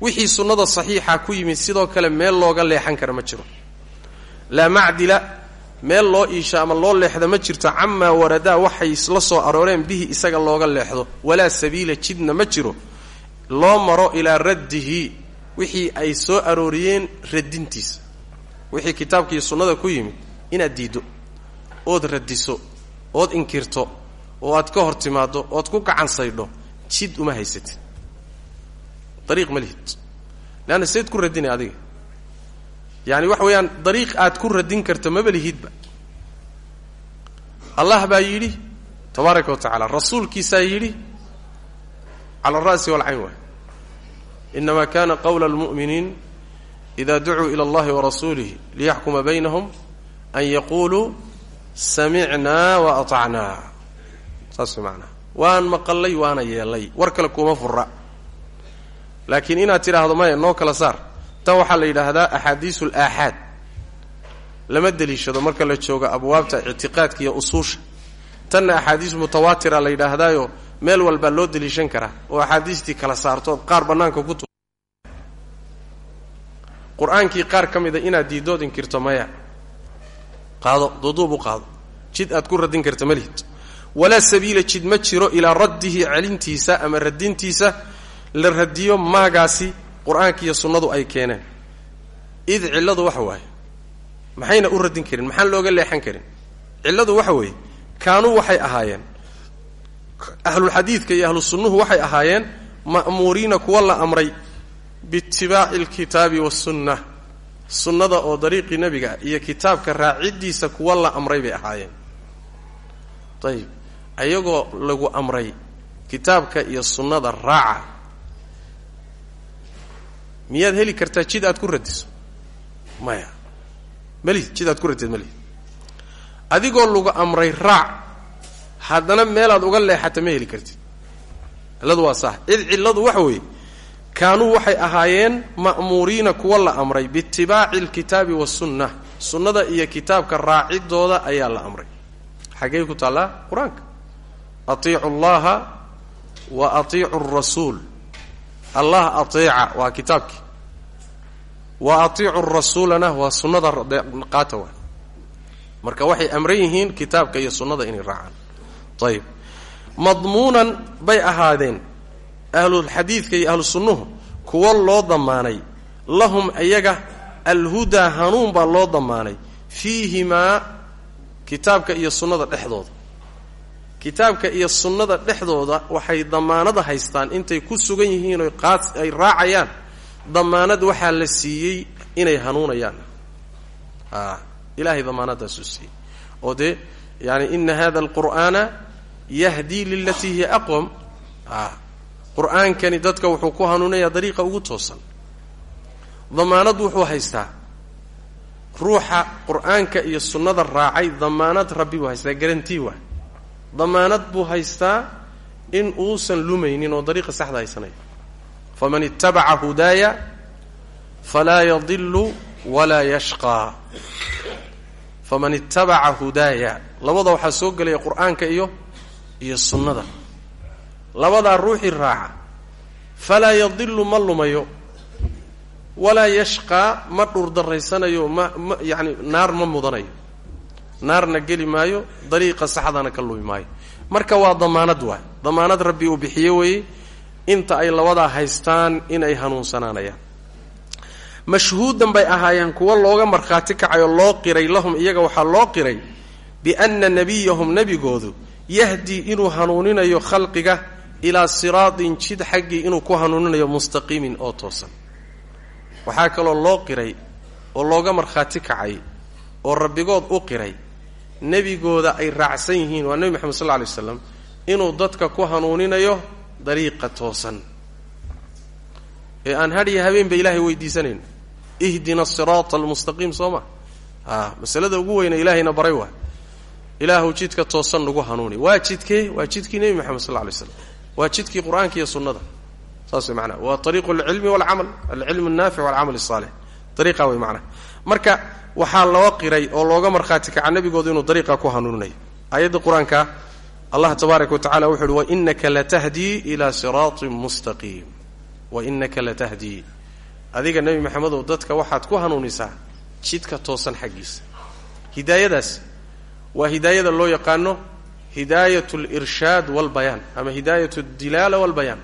Wixii sunnada saxiixa ku yimid sidoo kale meel looga leexan kara ma jiro laa macdila meel loo iisha ama loo leexda ma jirto camaa waradaa waxay la soo arooreen bihi isaga looga leexdo. Walaa sabiila jidna ma jiro. Loo maro ilaa raddihi wixii ay soo arooriyeen radintiisa wixii kitaabkiiyo sunnada ku yimid inaad diiddo ood radiso ood inkirto oo aad ka hor timaaddo ood ku gacan saydho jid uma haysatid. Dariiq ma lihid. Leanna sayd ku radinay adiga yaani waxa weeyaan dariiq aad ku radin karto maba lihidba. Allah baa yidhi tabaaraka wa tacala rasuulkiisaa yidhi cala alra'si walcayn waay. Inama kana qawla almu'miniin ida ducuu ila allahi warasuulih liyaxkuma baynahum an yaquluu samicnaa wa aطacnaa saas maanaa waan maqallay waana yeelay. War kale kuma fura laakiin inaad tidhaahdo maya noo kala saar tan waxaa la yidhaahdaa axaadiisu alaaxaad lama deliishado marka la joogo abwaabta ictiqaadka iyo usuusha. Tanna axaadiis mutawaatira la yidhaahdaayo meel walbaa loo deliishan karaa oo axaadiistii kala saartood qaar bannaanka ku qur'aankii qaar ka mida inaad diidood inkirto maya. Qaado duuduub u qaado. Jid aad ku radin karta malihid walaa sabiila jid ma jiro ilaa raddihi celintiisa ama radintiisa la radiyo maagaasi qur'aanka iyo sunnadu ay keeneen. Id cilladu waxa waaye maxayna u radin karin? Maxaan looga leexan karin? Cilladu waxa weeye kaanuu waxay ahaayeen. Ahlulxadiidka iyo ahlu sunnuhu waxay ahaayeen ma'muuriina kuwa la amray biitibaaci alkitaabi wasunna sunnada oo dariiqii nebiga iyo kitaabka raaciddiisa kuwa la amray bay ahaayeen. Ayib ayagoo lagu amray kitaabka iyo sunnada raaca miyaad heli kartaa jid aad ku radiso? Maya. Melihid jid aad ku radid melihid adigoo lagu amray raac haddana meelaad uga leexata ma heli kartid. Cilladu waa sax. Cid cilladu waxa weeye kaanuu waxay ahaayeen ma'muuriina kuwa la amray biitibaaci alkitaabi wasunna sunnada iyo kitaabka raacidooda ayaa la amray. Xaggey ku taallaa qur'aanka? Atiicu allaha wa atiicu arasuul allah ateeca waa kitaabkii wa atiicu rasuulana waa sunnada qaata marka waxay amran yihiin kitaabka iyo sunnada inay raacaan. Ayib madmuunan bay ahaadeen. Ahlulxadiidka iyo ahlu sunnuhu kuwo loo damaanay. Lahum iyaga alhudaa hanuun baa loo damaanay. Fiihimaa kitaabka iyo sunnada dhexdooda kitaabka iyo sunnada dhexdooda waxay damaanada haystaan. Intay ku sugan yihiin oy ay raacayaan damaanad waxaa la siiyey inay hanuunayaan. A ilahay damaanadaasuu siiyey. Oo dee yani ina hada alqur'aana yahdii lilatii hiya aqwam. A qur'aankani dadka wuxuu ku hanuunayaa dariiqa ugu toosan. Damaanad wuxuu haystaa. Ruuxa qur'aanka iyo sunnada raacay damaanad rabbi buu haystaa garantii waa damaanad buu haystaa in uusan lumaynin oo dariiqa saxda haysanaya faman ittabaca hudaaya falaa yadilu walaa yashqaa faman ittabaca hudaaya labada waxaa soo gelaya qur'aanka iyo iyo sunnada. Labadaa ruuxii raaca falaa yadilu ma lumayo walaa yashqaa ma dhurdarraysanayo ma ma yacani naar ma mudanayo naarna geli maayo dariiqa saxdana ka lumi maayo. Marka waa damaanad waay. Damaanad rabbi uu bixiye weeye inta ay labadaa haystaan inay hanuunsanaanayaan. Mashhuudan bay ahaayeen kuwa looga markhaati kacayoo loo qiray lahum iyaga waxaa loo qiray bianna nebiyahum nebigoodu yahdii inuu hanuuninayo khalqiga ilaa siraatin jid xaggii inuu ku hanuuninayo mustaqiimin oo toosan. Waxaa kaloo loo qiray oo looga markhaati kacay oo rabbigood u qiray nebigooda ay raacsan yihiin. Waa nebi moxamed sal lla lay inuu dadka ku hanuuninayo dariiqa toosan. Ee aan hadhiya habeenba ilaahay weydiisanayno ihdina asiraata almustaqiim soo ma? A masalada ugu weyna ilaahayna baray waa ilaahu jidka toosan nagu hanuuni. Waa jidkee? Waa jidkii nebi moxamed sal lla lay slam waa jidkii qur'aanka iyo sunnada. Saas way manaa waa ariiqu alcilmi walcamal. Alcilm alnaafic walcamal asaalix ariiqa way macnaa. Marka waxaa loo qiray oo looga markhaati kaca nebigoodu inuu dariiqa ku hanuuninayo aayadda qur'aanka allah tabaaraka wa tacala wuxu uhi wainaka latahdii ilaa siraatin mustaqiim wainaka latahdii adiga nebi maxamedow dadka waxaad ku hanuunisaa jidka toosan xaggiisa. Hidaayadaas waa hidaayada loo yaqaano hidaayat alirshaad walbayaan ama hidaayat aldilaala walbayaan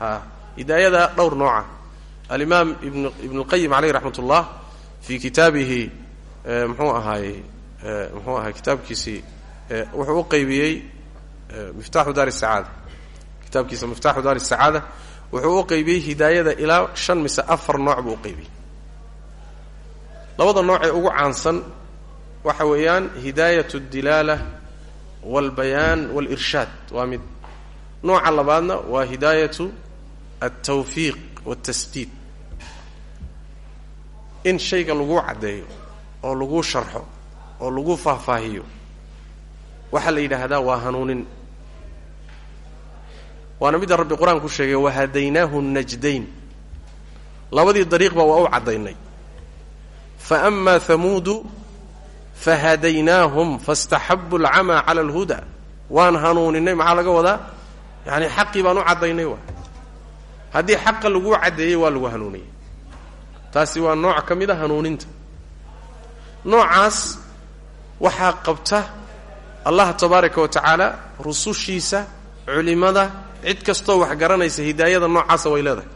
a hidaayada dhowr nooca. Alimaam ibn ibn اlqayim caleyh raxmat ullah fii kitaabihi mxuu ahaayey mxuu ahay kitaabkiisii wuxuu u qaybiyey miftaxu daar sacaada kitaabkiisa miftaxu daar sacaada wuxuu u qaybiyey hidaayada ilaa shan mise afar nooc buu u qaybiyey labada nooc ee ugu caansan waxa weeyaan hidaayat اdilaala walbayaan walirshaad waa mid nooca labaadna waa hidaayatu altawfiiq waltasdiid in shayga laguu caddeeyo oo laguu sharxo oo laguu faahfaahiyo waxaa la yidhaahdaa waa hanuunin. Waana midda rabbi qur'aan ku sheegay wahadaynaahu najdayn. Labadii dariiqba waa u caddaynay. Fa ama hamuudu fahadaynaahum faاstaxabu alcamaa cala alhuda. Waan hanuuninay maxaa laga wadaa? Yani xaqii baan u caddaynay waa haddii xaqa laguu caddeeyey waa lagu hanuuniyey taasi waa nooc ka mid a hanuuninta. Noocaas waxaa qabta allah tabaaraka wa tacaala rusushiisa culimada cid kastoo wax garanaysa hidaayada noocaasa way leedahay.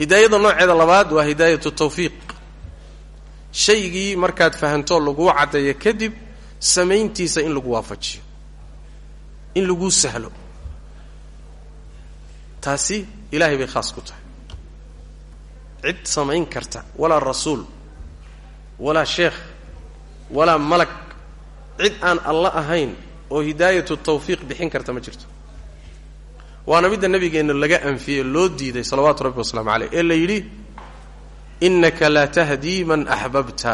Hidaayada nooceeda labaad waa hidaayatu tawfiiq. Shaygii markaad fahantoo laguu caddeeyo kadib samayntiisa in lagu waafajiyo in laguu sahlo. Taasi ilaahay bay khaas ku tahay cid samayn karta. Walaa rasuul walaa sheekh walaa malag cid aan alla ahayn oo hidaayatu tawfiiq bixin karta ma jirto. Waana midda nabigeenna laga anfiyey loo diiday salawaatu rabbi wasalaamu caleyh ee la yidhi innaka laa tahdii man axbabta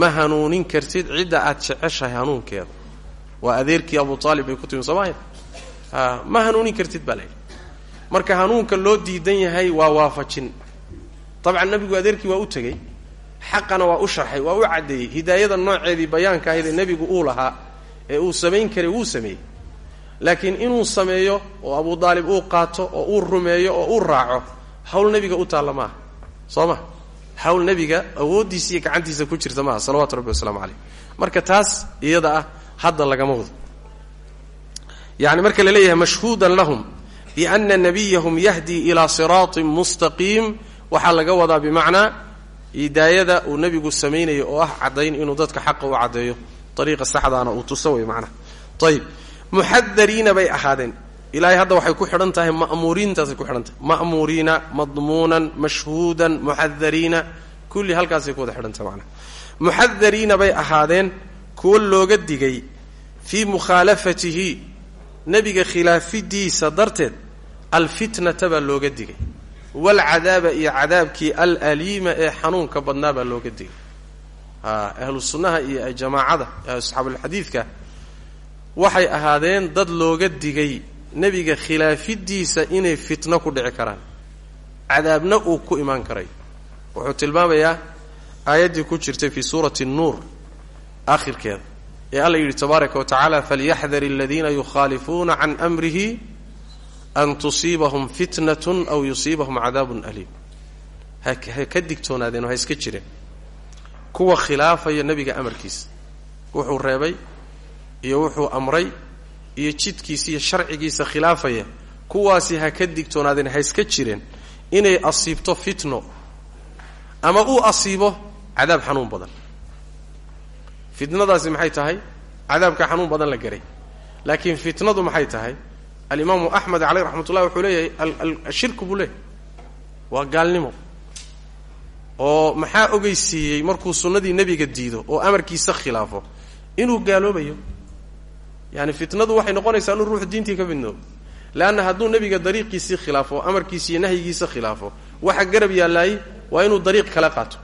ma hanuunin kartid cidda aad jeceshahay hanuunkeeda. Waa adeerkii abu aalib bay ku timi soomaya ma hanuunin kartid baa layidhi marka hanuunka loo diidan yahay waa waafajin. Dabcan nebigu adeerkii waa u tegey xaqana waa u sharxay waa u caddeeyey. Hidaayada nooceedii bayaanka ahayd ee nebigu uu lahaa ee uu samayn karay wuu sameeyey. Laakiin inuu sameeyo oo abu daalib uu qaato oo uu rumeeyo oo uu raaco hawl nebiga u taalla maaha. Soo ma? Hawl nebiga awooddiisa iyo gacantiisa ku jirta maaha salawatu rabbi wasalaamu caleyh marka taas iyada ah hadda lagama wado. Yani marka la leeyahay mashhuudan lahum biana nabiyahum yahdii ilaa siraatin mustaqiim waxaa laga wadaa bimacnaa hidaayada uu nebigu samaynayo oo ah caddayn inuu dadka xaqa u caddeeyo ariiqa saxdaana uu tuso wey macnaha ayib muxadariina bay ahaadeen ilaahay hadda waxay ku xidhan tahay ma'muuriintaasay ku xidhan tahay ma'muuriina madmuunan mashhuudan muxadariina kulli halkaasay ku wada xidhan tahay macnaha muxadariina bay looga digay fii mukhaalafatihi nebiga khilaafidiisa darteed alfitnata baa looga digay. Walcadaaba iyo cadaabkii alaliima ee xanuunka badnaa baa looga digay. Ahlu sunnaha iyo jamaacada asxaabulxadiidka waxay ahaadeen dad looga digay nebiga khilaafidiisa inay fitno ku dhici karaan. Cadaabna uu ku imaan karay. Wuxuu tilmaamayaa aayaddii ku jirtay fii suurati nuur aakhirkeeda ee alla yidhi tabaaraka wa tacaala falyaxdar aladiina yukhaalifuuna can amrihi an tusiibahum fitnatun aw yusiibahum cadaabun aliim ha ka digtoonaadeen oo ha iska jireen kuwa khilaafaya nebiga amarkiisa wuxuu reebay iyo wuxuu amray iyo jidkiisa iyo sharcigiisa khilaafaya kuwaasi ha ka digtoonaadeen ha iska jireen inay asiibto fitno ama uu asiibo cadaab xanuun badan fitnadaasi maxay tahay cadaabka xanuun badan la garay laakiin fitnadu maxay tahay alimaamu axmed caleyh raxmat ullahi wuxuu leeyahay ashirku buu leeyahy waa gaalnimo. Oo maxaa ogeysiiyey markuu sunnadii nebiga diido oo amarkiisa khilaafo? Inuu gaaloobayo. Yani fitnadu waxay noqonaysaa inuu ruuxu diintii ka midnoobo leanna hadduu nebiga dariiqiisii khilaafo amarkiisi iyo nahyigiisa khilaafo waxa garab yaallaay waa inuu dariiq kale qaato.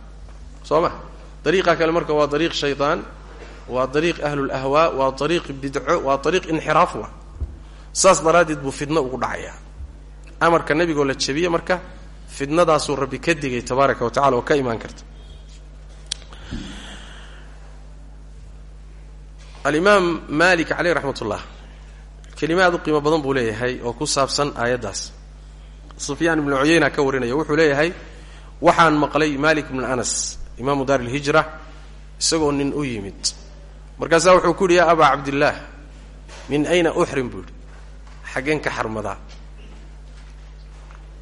Soo ma? Dariiqa kale marka waa dariiq shaydaan waa dariiq ahlulahwaa waa dariiq bidco waa dariiq inxiraaf wa saas daraaddeed buu fidno ugu dhacayaa. Amarka nebigoo la jabiye marka fidnadaasuu rabbi ka digay tabaaraka wa tacala oo ka imaan karta alimaam malik caleyh raxmat ullah kelima aad u qiimo badan buu leeyahay oo ku saabsan aayaddaas. Sufyaan ibnu cuyeyna ka warinaya wuxuu leeyahay waxaan maqlay malik ibnu anas imaamu daar ilhijra isagoo nin u yimid. Markaasaa wuxuu ku yidhi yaa abaa cabdillaah min ayna uxrim buu xaggeen ka xarmadaa.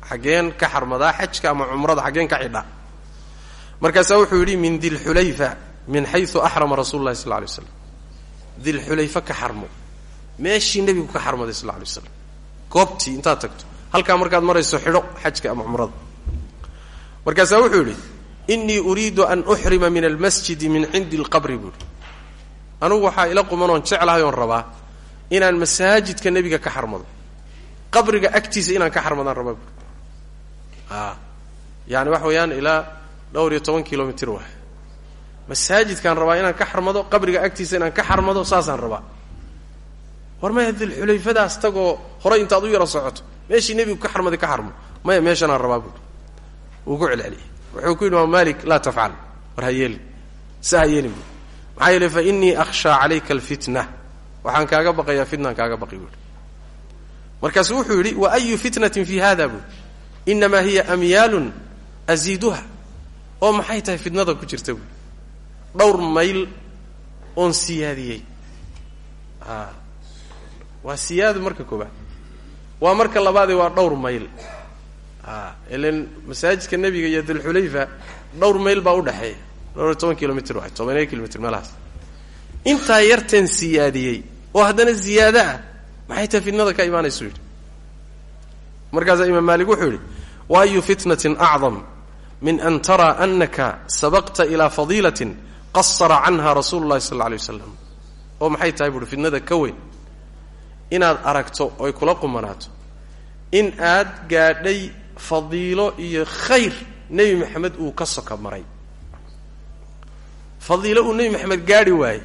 Xaggeen ka xarmadaa xajka ama cumrada xaggeen ka xidha markaasaa wuxuu yidhi min dilxulayfa min xayu axrama rasulu llahi sal alay slam dilxulayfa ka xarmo. Meeshii nebigu ka xarmaday sal alay slam goobtii intaad tagto. Halkaa markaad marayso xidho xajka ama cumrada. Markaasaa wuxuu yidhi inii uriidu an uxrima min almasjidi min cindi alqabri buuhi anugu waxaa ila qumanoon jeclahay oon rabaa inaan masaajidka nebiga ka xarmado. Qabriga agtiisa inaan ka xarmadaan rabaa buui a yaani waxa weeyaan ilaa dhowr iyo toban kilomitr waay masaajidkaan rabaa inaan ka xarmado qabriga agtiisa inaan ka xarmado saasaan rabaa. War maya dilxulayfadaas tagoo horay intaad u yaro socoto. Meeshii nebigu ka xarmaday ka xarmo. Maya meeshanaan rabaa buui wuu ku wuxuu ku yidhi imaam malik laa tafcal. War ha yeelin. Sa ha yeelin maxaa yeele fa inii akhshaa calayka alfitna waxaan kaaga baqayaa fitnaan kaaga baqi buuhi markaasu wuxuu yidhi wa ayu fitnatin fi hada buui inamaa hiya amyaalun asiiduha oo maxay tahay fitnada ku jirta? buui dhowr mayl oon siyaadiyey. A waa siyaado marka koobaad waa marka labaadee waa dhowr mayl. A ilan masaajidka nebiga iyo dilxulayfa dhowr mayl baa udhexeeya dhowr toban kilomitr waay tobaniyo kilomitr meelahaas intaa yarteen siyaadiyey oo haddana ziyaado ah maxay tahay fitnada ka imaanaysu yidhi? Markaasaa imaam maalik wuxuu yidhi wa ayu fitnatin acdam min an taraa anaka sabaqta ilaa fadiilatin qasara canha rasuulu llahi sal alla alay waslam oo maxay tahay buuhi fitnada ka weyn. Inaad aragto oy kula qumanaato. In aad gaadhay fadiilo iyo khayr nebi maxamed uu ka soka maray fadiilo uu nebi maxamed gaadhi waayey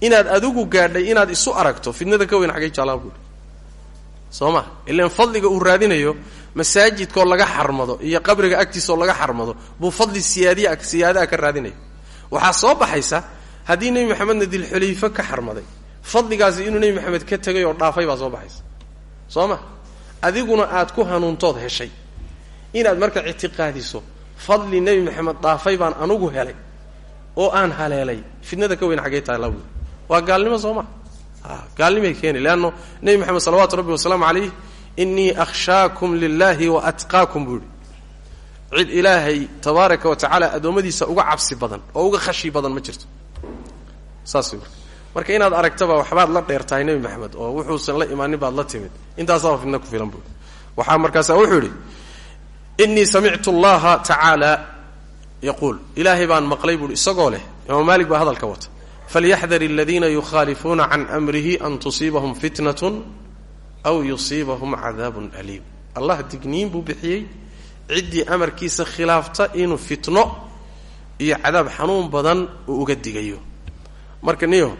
inaad adigu gaadhay inaad isu aragto fitnada ka weyn xaggay jaalaa buuhi soo ma ilaan fadliga uu raadinayo masaajidkaoo laga xarmado iyo qabriga agtiisaoo laga xarmado buu fadli siyaadiya siyaadaha ka raadinaya waxaa soo baxaysa haddii nebi maxamedna dilxulayfo ka xarmaday fadligaasi inuu nebi maxamed ka tegay oo dhaafay baa soo baxaysa. Soo ma adiguna aad ku hanuuntood heshay. Inaad marka ictiqaadiso fadli nebi maxamed dhaafay baan anugu helay oo aan haleelay. Fitnada ka weyn xaggay tahay labu waa gaalnimo soo ma. Gaalnimay keeni leanno nebi maxamed salawaatu rabbi wasalaamu calayh inii akhshaakum lilahi wa atqaakum buu yihi cid ilaahay tabaaraka wa tacaala uga cabsi badan oo uga khashi badan ma jirto. Saas marka inaad aragtaba waxbaad la dheer nebi maxamed oo wuxuusan la imaanin baad la timid. Intaasaaba fidna ku filan buu waxaa markaasa wuxuu yidhi inii samictu allaha tacaala yaquul. Ilaahay baan maqlay buuhi isagoo leh. Imaam maalik baa hadalka wata falyaxdar aladiina yukhaalifuuna can amrihi an tusiibahum fitnatun aw yusiibahum cadaabun aliim allah digniin buu bixiyey ciddii amarkiisa khilaafta inuu fitno iyo cadaab xanuun badan uu uga digayo marka niyo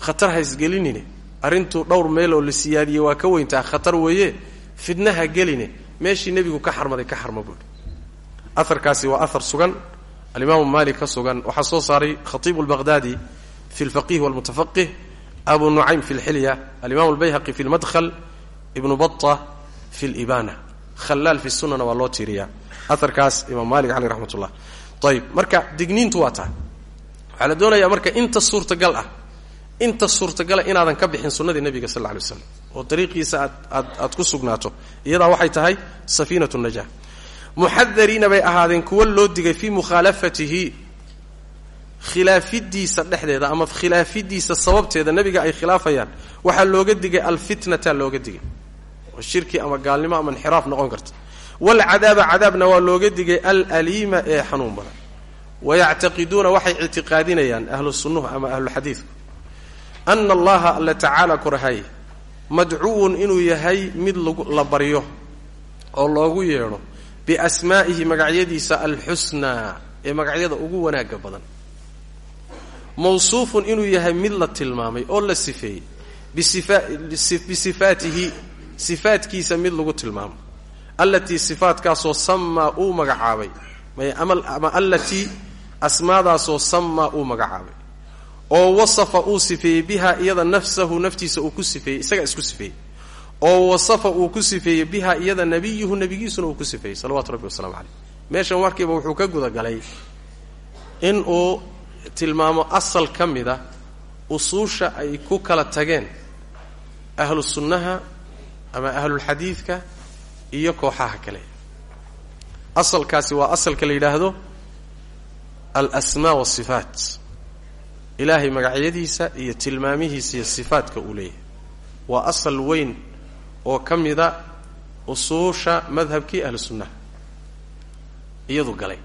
khatar haysgelinine arrintuu dhowr meel oo la siyaadiyey waa ka weyntaa khatar weeye fitnaha geline meeshii nebigu ka xarmaday ka xarma buuhi aharkaasi waa ahar sugan alimaamu maalik ka sugan waxaa soo saaray khatiibu lbaqhdaadi fi lfaqih walmutafaqih abu nucaym fi lxilya alimaam albayhaqi fi lmadhl ibnu bata fi libana khalaal fi sunana waa loo tiiriyaa aharkaas imaam maalik caleyh raxmat ullah ayib marka digniintu waa taa waxaa la doonayaa marka inta suurtagal ah inta suurtagala inaadan ka bixin sunnadii nebiga sal lla alay slam oo dariiqiisa aad aad aad ku sugnaato iyadaa waxay tahay safiinatu najah muxadariina bay khilaafidiisa dhexdeeda ama khilaafidiisa sababteeda nebiga ay khilaafayaan waxaa looga digay alfitnata looga digay. Oo shirki ama gaalnimo ama inxiraaf noqon karta. Waalcadaaba cadaabna waa looga digay alaliima ee xanuun badan. Wayactaqiduuna waxay ictiqaadinayaan ahlu ama ahlulxadiidku ana allaha alla tacaala korahay madcuwun inuu yahay mid la baryo oo loogu yeedho biasmaa'ihi magacyadiisa alxusnaa ee magacyada ugu wanaagga badan mawsuufun inuu yahay mid la tilmaamay oo la sifeeyey. Bisifaatihi sifaatkiisa mid lagu tilmaamo. Allatii sifaatkaasoo samaa uu magacaabay. Ama allatii asmaadaasoo samaa uu magacaabay. Oo wasafa uu sifeeyey biha iyada nafsahu naftiisa uu ku sifeeyey isaga isku sifeeyey. Oo wasafa uu ku sifeeyey biha iyada nabiyuhu nabigiisuna uu ku sifeeyey salawatu rabbi wasalamu caleyh meeshan markiiba wuxuu ka gudagalay in uu tilmaamo asal ka mida usuusha ay ku kala tageen ahlu sunnaha ama ahlulxadiidka iyo kooxaha kale. Asalkaasi waa asalka la yidhaahdo alasmaa wasifaat ilaahay magacyadiisa iyo tilmaamihiisa iyo sifaatka uu leeyahay. Waa asal weyn oo ka mida usuusha madhabkii ahlu sunnaha. Iyadu galay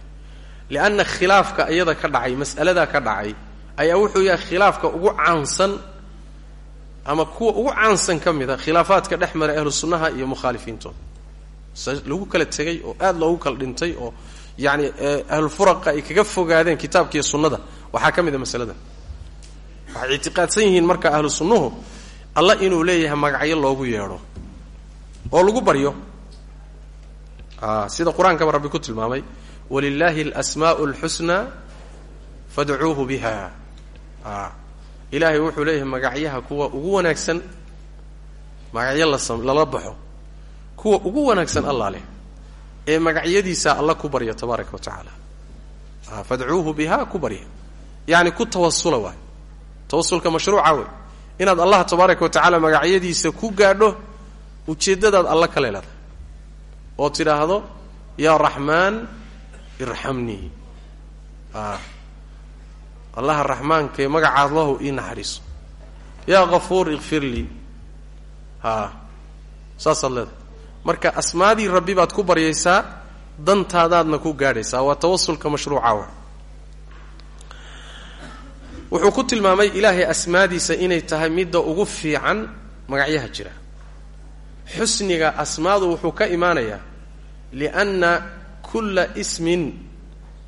lianna khilaafka iyada ka dhacay mas'aladaa ka dhacay ayaa wuxuu yahay khilaafka ugu caansan ama kuwa ugu caansan ka mida khilaafaadka dhex maray ahlu sunnaha iyo mukhaalifiintooda lagu kala tegay oo aad loogu kala dhintay oo yacni ahlulfuraqa ay kaga fogaadeen kitaabkiiyo sunnada waxaa ka mid a masaladan waxay ictiqaadsan yihiin marka ahlu sunnuhu alla inuu leeyahay magacyo loogu yeedho oo lagu baryo sida qur'aankaba rabbi ku tilmaamay walilaahi alasmaa'u alxusnaa fadcuuhu biha ilaahay wuxuu leeyahay magacyaha kuwa ugu wanaagsan magacyo lala baxo kuwa ugu wanaagsan allah leh ee magacyadiisa alla ku barya tabaaraka wa tacaala fadcuuhu biha ku barya yacni ku tawasula waay tawasulka mashruuca wey inaad allah tabaaraka wa tacaala magacyadiisa ku gaadho ujeeddadaad alla ka leelada oo tidhaahdo yaa raxmaan irxamnii. Allaha raxmaankae magacaad lahu ii naxariiso yaa kafuur ikfir lii. A saasaad leedahay. Marka asmaadii rabbi baad ku baryaysaa dantaadaadna ku gaadhaysaa. Waa tawasulka mashruuca wa. Wuxuu ku tilmaamay ilaahay asmaadiisa inay tahay midda ugu fiican magacyaha jira. Xusniga asmaadu wuxuu ka imaanayaa lianna kulla ismin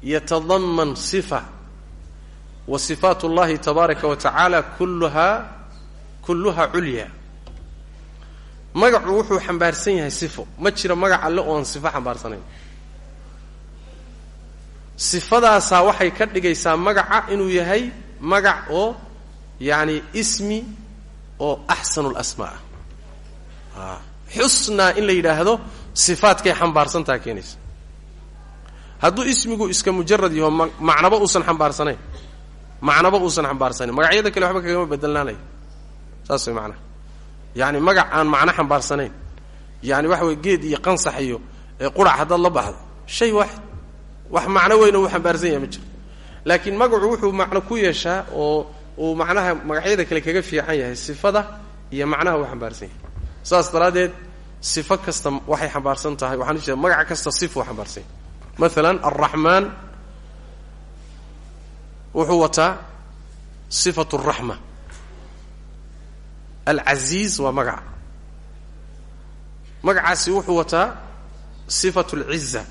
yatadaman sifa wa sifaat اllahi tabaaraka wa tacaala kulluhaa kulluhaa culya magacu wuxuu xambaarsan yahay sifo. ma jira magac alle oo aan sifo xambaarsanayn sifadaasaa waxay ka dhigaysaa magaca inuu yahay magac oo yacni ismi oo axsanu lasmaa ah xusnaa in la yidhaahdo sifaadkay xambaarsantaha keenaysa hadduu ismigu iska mujarad yaho ma macnaba uusan xambaarsanayn macnaba uusan xambaarsanayn magacyada kale waxba kagama bedelnaanayo saas way macnaha yacni magac aan macno xambaarsanayn yacni waxa weye geed iyo qansax iyo qurac haddaad la baxdo. Shay waaxid wax macno weyna uu xambaarsan yahay ma jiro. Laakiin magacu wuxuu macno ku yeeshaa oo uu macnaha magacyada kale kaga fiican yahay sifada iyo macnaha uu xambaarsan yahay. Saas daraaddeed sifo kasta waxay xambaarsan tahay. Waxaan ujeeda magac kasta sifuu xambaarsan yahay maalan alraxmaan wuxuu wataa sifatu alraxma alcasiiz waa magaca magacaasi wuxuu wataa sifatu alciza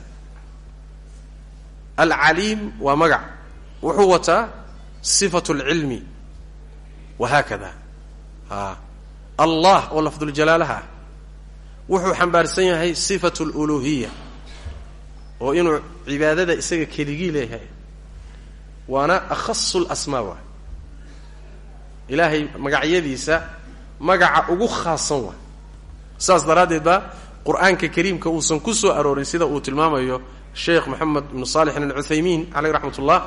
alcaliim waa magac. Wuxuu wataa sifatu alcilmi wahaakada a allah oo lafduljalaalaha ah wuxuu xambaarsan yahay sifatu aluluhiya oo inuu cibaadada isaga keligii leeyahay. Waana akhasu lasmaa waa ilaahay magacyadiisa magaca ugu khaasan waa saas daraaddeed baa qur'aanka kariimka uusan ku soo aroorin sida uu tilmaamayo sheekh moxamed ibnu saalixin alcuthaymiin caleyh raxmat ullah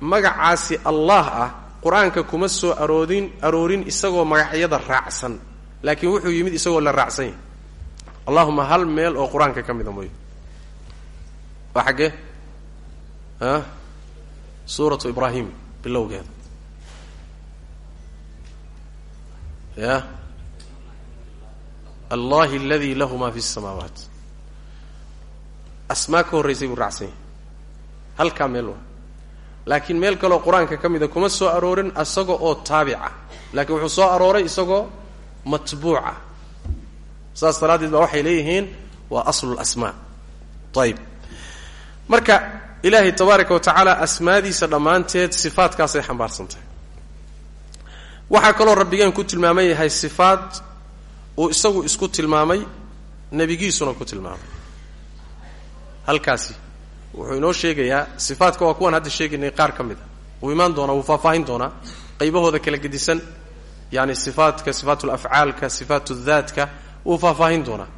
magacaasi allah ah qur'aanka kuma soo aroorin aroorin isagoo magacyada raacsan. Laakiin wuxuu yimid isagoo la raacsan yahay. Allahuma hal meel oo qur'aanka ka mida mooye waa xaggee a suuratu ibraahim bilowgeeda ya? Allahi aladi lahu ma fi الsamaawaat asmaa ka horraysay buu raacsan yahay. Halkaa meel waa. Laakiin meel kaloo qur'aanka ka mida kuma soo aroorin isaga oo taabica. Laakiin wuxuu soo arooray isagoo matbuuca. Saas daraaddeed baa waxay leeyihiin waa aslu lasmaa ayib marka ilaahay tabaaraka wa tacaala asmaadiisa dhammaanteed sifaadkaasay xambaarsan tahay waxaa kaloo rabbigeen ku tilmaaman yahay sifaad uu isagu isku tilmaamay nebigiisuna ku tilmaamay. Halkaasi wuxuu inoo sheegayaa sifaadka waa kuwan hadda sheegaynay qaar ka mid a. Wuu imaan doonaa wuu faahfaahin doonaa qaybahooda kala gedisan yani sifaatka sifaatu lafcaalka sifaatu daatka wuu faahfaahin doonaa.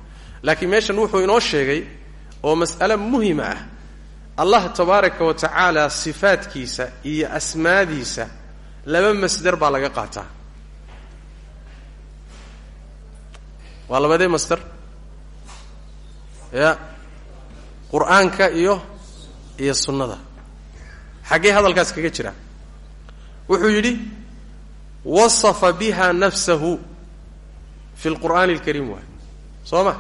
Laakiin meeshan wuxuu inoo sheegay oo mas'ale muhima ah allah tabaaraka wa tacaala sifaadkiisa iyo asmaadiisa laba masder baa laga qaataa. Waa labadee masder? Ya. Qur'aanka iyo iyo sunnada. Xaggee hadalkaas kaga jira. Wuxuu yidhi wasafa biha nafsahu fi lqur'aani alkariim waay soo ma?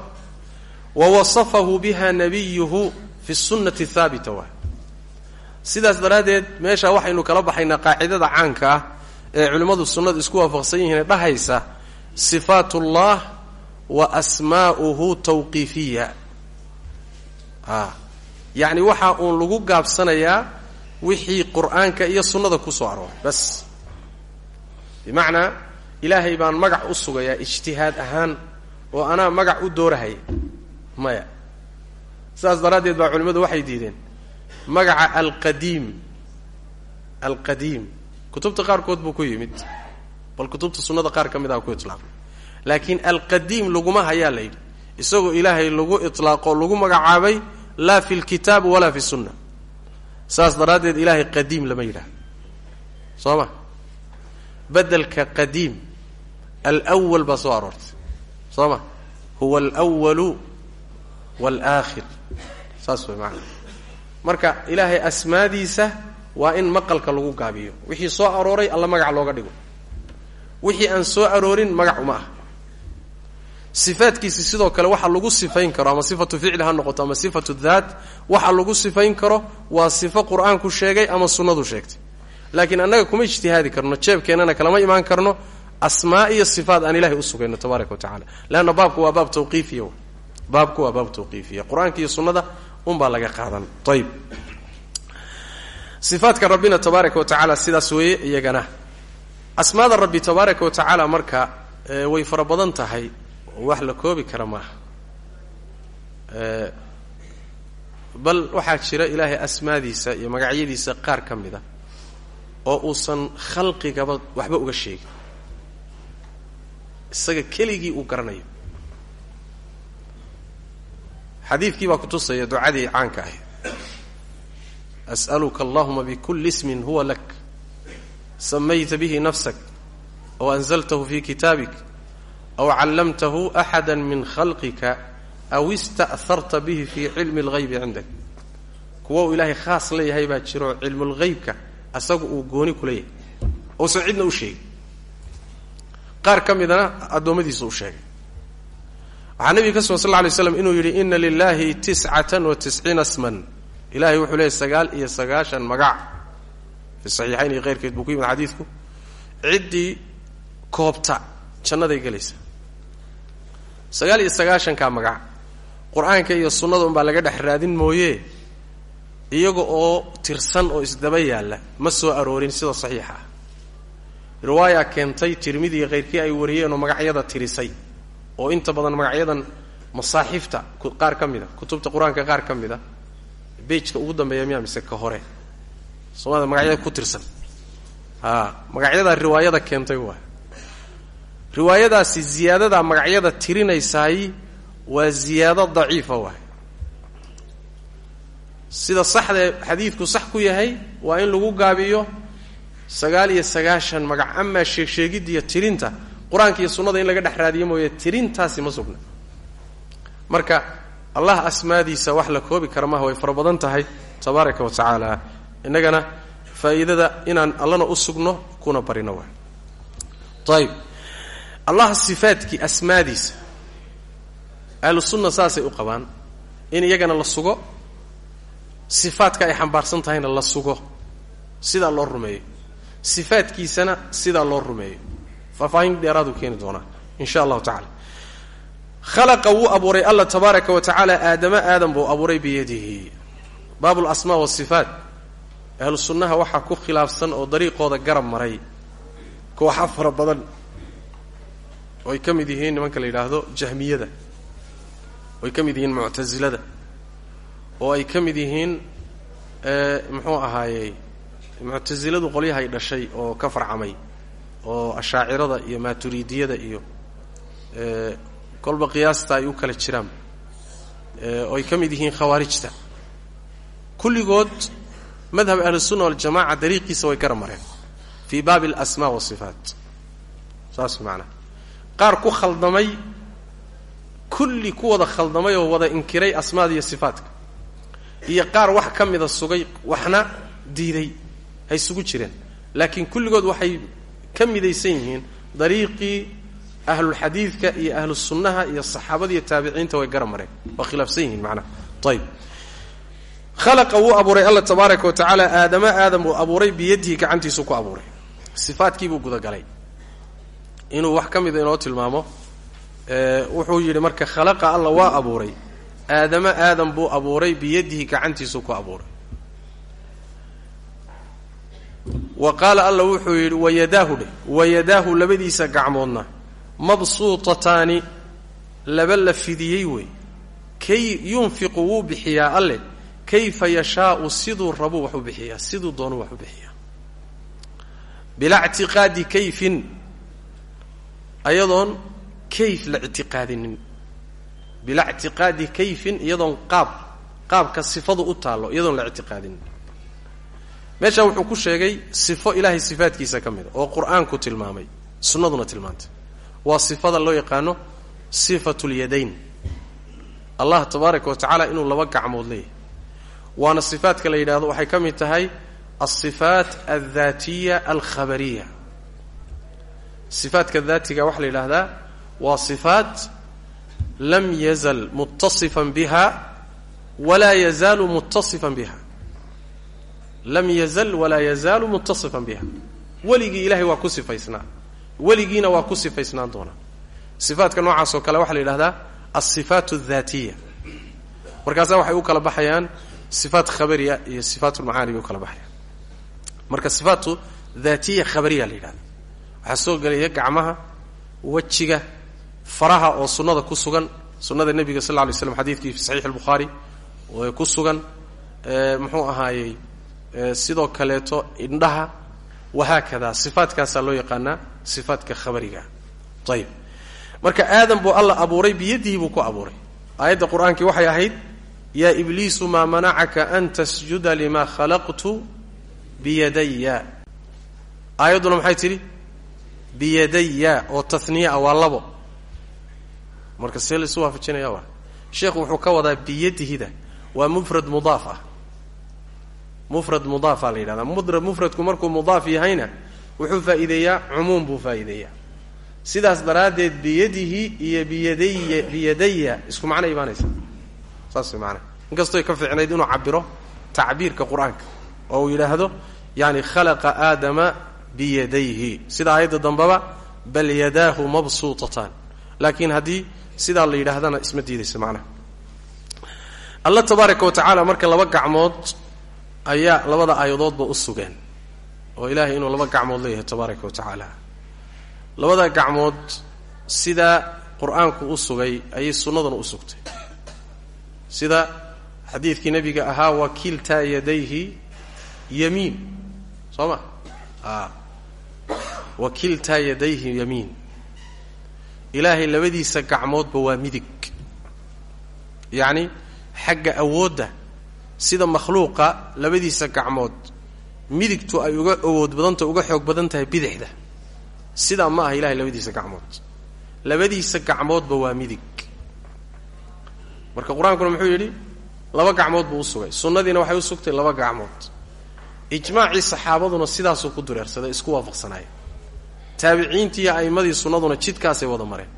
Wa wasafahu biha nabiyuhu fi sunnati haabita waay. Sidaas daraaddeed meesha waxaynu kala baxaynaa qaacidada caanka ah ee culimmadu sunnadu isku waafaqsan yihiin ee dhahaysa sifaat ullah wa asmaa'uhu tawqiifiya. A yacni waxaa uun lagu gaabsanayaa wixii qur'aanka iyo sunnada ku soo arooray bas. Bimacnaa ilaahay baan magac u sugayaa ijtihaad ahaan oo anaa magac u doorahaya maya sidaas daraaddeed baa culimmadu waxay diideen. Magaca alqadiim. Alqadiim. Kutubta qaarkood buu ku yimid bal kutubta sunnada qaar ka mid ah ku itlaaqay laakiin alqadiim laguma hayaa la yidhi isagoo ilaahay lagu itlaaqo lagu magacaabay laa fi lkitaab walaa fi sunna. Saas daraaddeed ilaahay qadiim lama yidhahdo soo ma? Bedelka qadiim alwal baa soo aroortay. Soo ma? Huwa alwalu waalaakhir saas way maana marka ilaahay asmaadiisa waa in maqalka lagu gaabiyo. Wixii soo arooray alla magac looga dhigo. Wixii aan soo aroorin magac uma ah sifaadkiisi sidoo kale waxa lagu sifayn karo ama sifatu ficli ha noqoto ama sifatu daat waxa lagu sifayn karo waa sifo qur'aanku sheegay ama sunnadu sheegtay. Laakiin annaga kuma ijtihaadi karno jeebkeennana kalama imaan karno asmaa iyo sifaat aan ilahay u sugayno tabaaraka wa tacala leanna baabku waa baab tawqiifiya baabku waa baab tawqiifiya. Qur'aanka iyo sunnada unbaa laga qaadan. Ayb sifaatka rabbina tabaaraka wa tacaala sidaas weeye iyagana. Asmaada rabbi tabaaraka wa tacaala marka way fara badan tahay wax la koobi kara maaha. Bal waxaa jira ilaahay asmaadiisa iyo magacyadiisa qaar ka mid oo uusan khalqigaba waxba uga sheegin. Isaga keligii uu garanayo xadiidkii baa kutusaya ducadii caanka ahayd as'aluka allahuma bikulli ismin huwa lak. Samayta bihi nafsak. Aw anzaltahu fi kitaabik. Aw callamtahu axada min khalqika. Aw ista'harta bihi fii cilmi اlghaybi cindak kuwa uu ilaahay khaas leeyahay baa jiro cilmulghaybka asaga uu gooni ku leeyahay. Uusan cidna u sheegin qaar ka midana addoommadiisa u sheegay waxaa nabiga ka sugan sal lla alay slam inuu yidhi ina lilahi tiscatan wa tisciina sman ilahay wuxuu leeyahy sagaal iyo sagaashan magac. Fi saxiixayn iyo keyrkeed buu ku yimid xadiidku. Ciddii koobta jannaday gelaysa. Sagaal iyo sagaashankaa magac. Qur'aanka iyo sunnada unbaa laga dhex raadin mooye iyaga oo tirsan oo isdaba yaalla ma soo aroorin sida saxiixa ah. Riwaayaa keentay tirmidi iyo keyrkii ay wariyeen oo magacyada tirisay oo inta badan magacyadan masaaxiifta qaar ka mid a kutubta qur'aanka qaar ka mid a beijka ugu dambeeya miyaa mise ka hore. Soomaalida magacyada ku tirsan. A magacyadaa riwaayada keentay waa riwaayadaasi ziyaadada magacyada tirinaysaay waa ziyaado daciifa waay. Sida saxdee xadiidku sax ku yahay waa in lagu gaabiyo sagaal iyo sagaashan magac amaa sheegsheegidda iyo tirinta qur'aanka iyo sunnada in laga dhex raadiyo mooye tirintaasi ma sugna. Marka allah asmaadiisa wax la koobi kara maaha way fara badan tahay tabaaraka wa tacaala. Innagana faa'iidada inaan allana u sugno kuna barino waay ayib allah sifaadkii asmaadiisa ahlu sunna saasay u qabaan in iyagana la sugo sifaadka ay xambaarsan tahayna la sugo. Sidaa loo rumeeyo sifaadkiisana sidaa loo rumeeyo faahfaahin dheeraaduu keeni doonaa in sha allahu tacala khalaqa wuu abuuray alla tabaaraka wa tacaala aadama aadam buu abuuray biyadihi. Baabu lasmaa wasifaat ahlu sunnaha waxaa ku khilaafsan oo dariiqooda garab maray. Kooxa fara badan oo ay ka mid yihiin nimanka la yidhaahdo jahmiyada. Oo ay ka mid yihiin muctasilada oo ay ka mid yihiin muxuu ahaayey muctasiladu qolyahay dhashay oo ka farcamay oo ashaacirada iyo maaturidiyada iyo kolba qiyaasta ay u kala jiraan oo ay ka mid yihiin khawaarijta. Kulligood madhab ahlusunna waljamaca dariiqiisa way gara mareen fii baabi alasmaa wasifaat saas maanaa qaar ku khaldamay kulli ku wada khaldamay oo wada inkiray asmaada iyo sifaatka iyo qaar wax ka mida sugay waxna diiday hay isugu jireen. Laakiin kulligood waxay ka midaysan yihiin dariiqii ahlulxadiidka iyo ahlu sunnaha iyo saxaabada iyo taabiciinta way gara mareen. Waa khilaafsan yihiin macnaha ayib khalaqa wuu abuuray tabaaraka wa tacaala. Aadama aadam uu abuuray biyadihi gacantiisu ku abuuray. Sifaadkiibuu gudagalay. Inuu wax ka inoo tilmaamo wuxuu yidhi marka khalaqa alla waa abuuray. Aadama aadam buu abuuray biyadihi gacantiisu ku abuuray wa qaala alla wuxuu yidhi wayadaahu dheh wayadaahu labadiisa gacmoodna. Mabsuutataani laba la fidiyey wey. Kay yunfiqu wuu bixiyaa alle. Kayfa yashaau siduu rabuu wax u bixiyaa siduu doonuu wax u bixiyaa. Kayfin. Ayadoon kayf la ictiqaadinin. Bilaa ictiqaadi kayfin iyadoon qaab qaabka sifadu u taallo iyadoon la ictiqaadinin meeshaa wuxuu ku sheegay sifo ilaahay sifaadkiisa ka mida oo qur'aanku tilmaamay sunnaduna tilmaantay. Waa sifada loo yaqaano sifatu lyadayn allah tabaaraka wa tacaala inuu laba gacmood leeyahay. Waana sifaadka la yidhahdo waxay ka mid tahay alsifaat aldaatiya alkhabariya. Sifaadka daatiga waxaa la yidhaahdaa waa sifaat lam yazal muttasifan biha walaa yazaalu muttasifan biha lam yazal walaa yazaalu muttasifan biha. Weligii ilahay waa ku sifaysnaa. Weligiina waa ku sifaysnaan doonaa. Sifaatka noocaas oo kale waxaa la yidhahdaa alsifaat aldaatiya markaasaa waxay u kala baxayaan sifaat khabariya iyo sifaat lmacaani bay u kala baxayaan. Marka sifaatu daatiya khabariya la yidhahda waxaa soo gelaya gacmaha wejiga faraha oo sunnada ku sugan sunnada nebiga sal lla lay slam xadiidkii fi saxiix albukhaari oo ku sugan muxuu ahaayey sidoo kaleeto indhaha wahaakada sifaatkaasaa loo yaqaanaa sifaatka khabariga. Ayib marka aadam buu alla abuuray biyadihi ku abuuray. Aayadda qur'aankii waxay ahayd yaa ibliisu maa manacaka an tasjuda lima khalaqtu biyadaya aayadduna maxay tidhi? Biyadaya oo taniya ah labo. Marka see laisu waafajinaya waa. Sheekhu wuxuu ka wadaa biyadihida. Waa mufrad mudaaf ah mufrad mudaafaa la yidhahdaa. Mudra mufradku markuu mudaaf yahayna wuxuu faa'iideeyaa cumuum buu faa'iideeyaa. Sidaas daraaddeed biyadihi iyo biyadaya biyadaya isku macno imaanaysa? Saas way maanaa inkastoy ka fiicnayd inuu cabiro tacbiirka qur'aanka oo uu yidhaahdo yani khalaqa aadama biyadayhi. Sida aayadda dambeba bal yadaahu mabsuutataan laakiin haddii sidaa la yidhaahdana isma diidaysa macnaha. Alla tabaaraka wa tacaala marka laba gacmood ayaa labada aayadoodba u sugeen oo ilaahay inuu laba gacmood leeyahay tabaaraka wa tacaala. Labada gacmood sidaa qur'aanku u sugay ayay sunnaduna u sugtay. Sida xadiidkii nebiga ahaa wakiltaa yadayhi yamiin. Soo ma? A wakiltaa yadayhi yamiin. Ilaahay labadiisa gacmoodba waa midig. Yacni xagga awoodda sida makhluuqa labadiisa gacmood midigtu ay uga awood badanta uga xoog badan tahay bidixda. Sidaa ma aha ilahay labadiisa gacmood. Labadiisa gacmoodba waa midig. Marka qur'aankuna muxuu yidhi laba gacmood buu u sugay. Sunnadiina waxay u sugtay laba gacmood. Ijmaacii saxaabaduna sidaasuu ku dureersaday isku waafaqsanaaya taabiciintii iyo a'immadii sunnaduna jidkaasay wada mareen.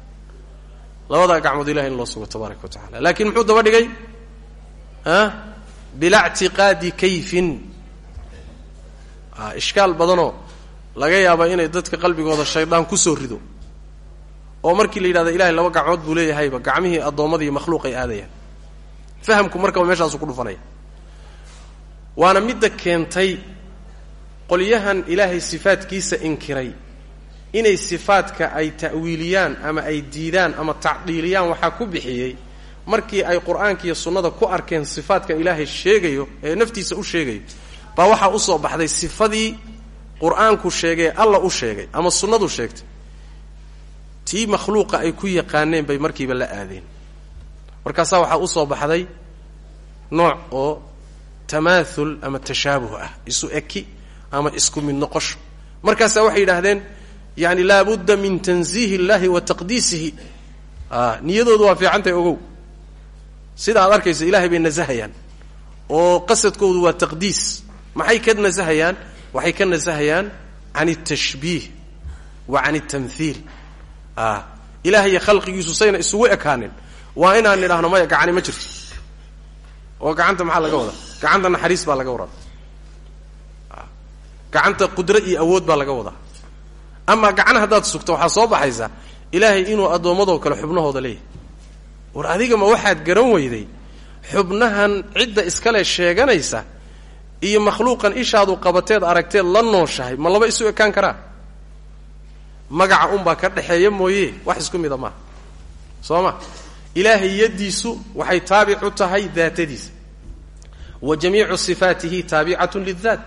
Labadaa gacmood ilahay in loo sugo tabaaraka wa tacala laakiin muxuu daba dhigay? Ah bilaa ctiqaadi kayfin. Ishkaal badanoo laga yaaba inay dadka qalbigooda shaydaan ku soo rido. Oo markii la yidhahdo ilahay laba gacmood buu leeyahayba gacmihii addoommadii makhluuqay aadayaan. Fahamku markaba meeshaasu ku dhufanaya. Waana midda keentay qolyahan ilaahay sifaadkiisa inkiray. Inay sifaadka ay ta'wiiliyaan ama ay diidaan ama tacdiiliyaan waxaa ku bixiyey markii ay qur'aanka iyo sunnada ku arkeen sifaadkan ilaahay sheegayo ee naftiisa u sheegayo baa waxaa u soo baxday sifadii qur'aanku sheegay alla u sheegay ama sunnadu sheegtay. Tii makhluuqa ay ku yaqaaneen bay markiiba la aadeen. Markaasaa waxaa u soo baxday nooc oo tamaathul ama tashaabuh ah isu eki ama isku mid noqosho markaasaa waxay yidhaahdeen yani laabudda min tanziihi illahi wa taqdiisihi. Niyadoodu waa fiicantahay ogow sida aad arkaysa ilahay bay nasahayaan. oo qasadkoodu waa taqdiis. Maxay ka nasahayaan? Waxay ka nasahayaan can altashbiih wa can altamhiil ilahay iyo khalqigiisu sayna isugu ekaanin. Waa inaan nidhaahno maya gacani ma jirto. Oo gacanta maxaa laga wadaa? Gacanta naxariis baa laga wadaa. Gacanta qudro iyo awood baa laga wadaa. Amaa gacan haddaad sugto waxaa soo baxaysa ilaahay inuu addoommadoo kale xubnahooda leeyahay war adiga ma waxaad garan weyday xubnahan cidda iskale sheeganaysa iyo makhluuqan ishaadu qabateed aragteed la nooshahay ma laba isu ekaan karaa? Magaca unbaa ka dhexeeya mooye wax isku mida maaha soo ma? Ilaahay yaddiisu waxay taabic u tahay daatadiisa. Wa jamiicu sifaatihi taabicatun lidaat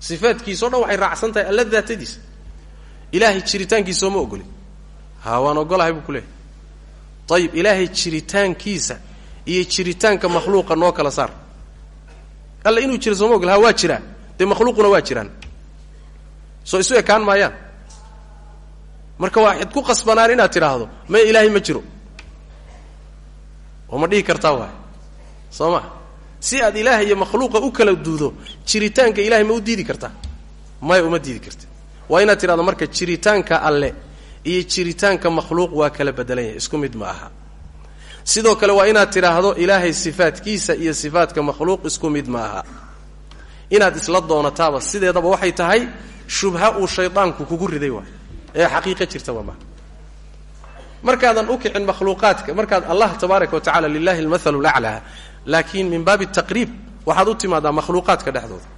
sifaatkiisao dhan waxay raacsan tahay alla daatadiisa. Ilaahay jiritaankiisao ma ogolin. Ha waan ogolahay buu ku leehay ayib ilaahay jiritaankiisa iyo jiritaanka makhluuqa noo kala saar. Alla inuu jiro sooma ogol ha waa jiraa dee makhluuquna waa jiraan. Soo isu ekaan maayaan. Marka waxaad ku qasbanaan inaad tidhaahdo maya ilaahay ma jiro. Oo ma dhihi kartaa waay. Soo ma? Si aad ilaahay iyo makhluuqa u kala duudo jiritaanka ilahay ma u diidi kartaa? Maya uma diidi karta waa inaad tidhahdo marka jiritaanka alle iyo jiritaanka makhluuq waa kala bedelan yahay. Isku mid ma aha. Sidoo kale waa inaad tidhaahdo ilaahay sifaadkiisa iyo sifaadka makhluuq isku mid ma aha. Inaad isla doonataaba sideedaba waxay tahay shubha uu shaydaanku kugu riday waay. Ee xaqiiqa jirtaba ma markaadan u kicin makhluuqaadka markaad allah tabaaraka wa tacala lilahi almathalu laclaa laakiin min baabi taqriib waxaad u timaadaa makhluuqaadka dhexdooda.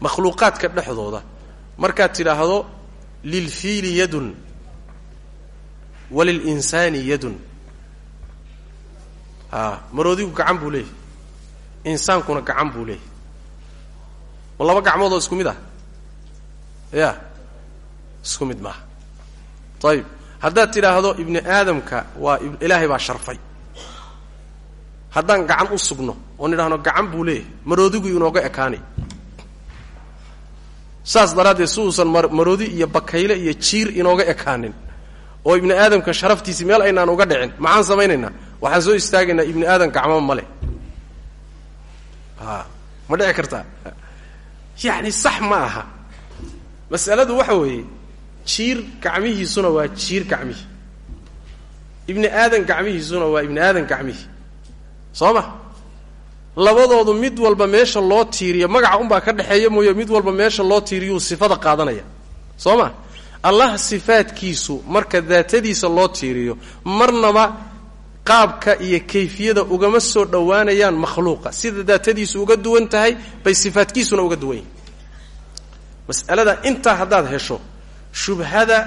Makhluuqaadka dhexdooda. Markaad tidhaahdo lilfiili yadun walilinsaani yadun a maroodigu gacan buu leeyahy insaankuna gacan buu leeyahy ma laba gacmoodoo isku mid ah ya isku mid maaha ayib haddaad tidhaahdo ibni aadamka waa ilaahay baa sharfay haddaan gacan u sugno oon idhaahno gacan buu leeyahay maroodigu inooga ekaanay saas daraaddeed si uusan maroodi iyo bakayle iyo jiir inooga ekaanin. Oo ibni aadamka sharaftiisi meel aynaan uga dhicin. Maxaan samaynaynaa? Waxaan soo istaagaynaa ibni aadam gacmo male a ma dhici kartaa? Yacni sax ma aha. Mas'aladu waxa weeye jiir gacmihiisuna waa jiir gacmihii ibni aadan gacmihiisuna waa ibni aadan gacmihii soo ma labadoodu mid walba meesha loo tiiriyo magaca unbaa ka dhexeeya mooye mid walba meesha loo tiiriyuu sifada qaadanaya. Soo ma allah sifaadkiisu marka daatadiisa loo tiiriyo marnaba qaabka iyo kayfiyada ugama soo dhowaanayaan makhluuqa. Sida daatadiisu uga duwan tahay bay sifaadkiisuna uga duwan yihiin mas'alada intaa haddaad hesho shubhada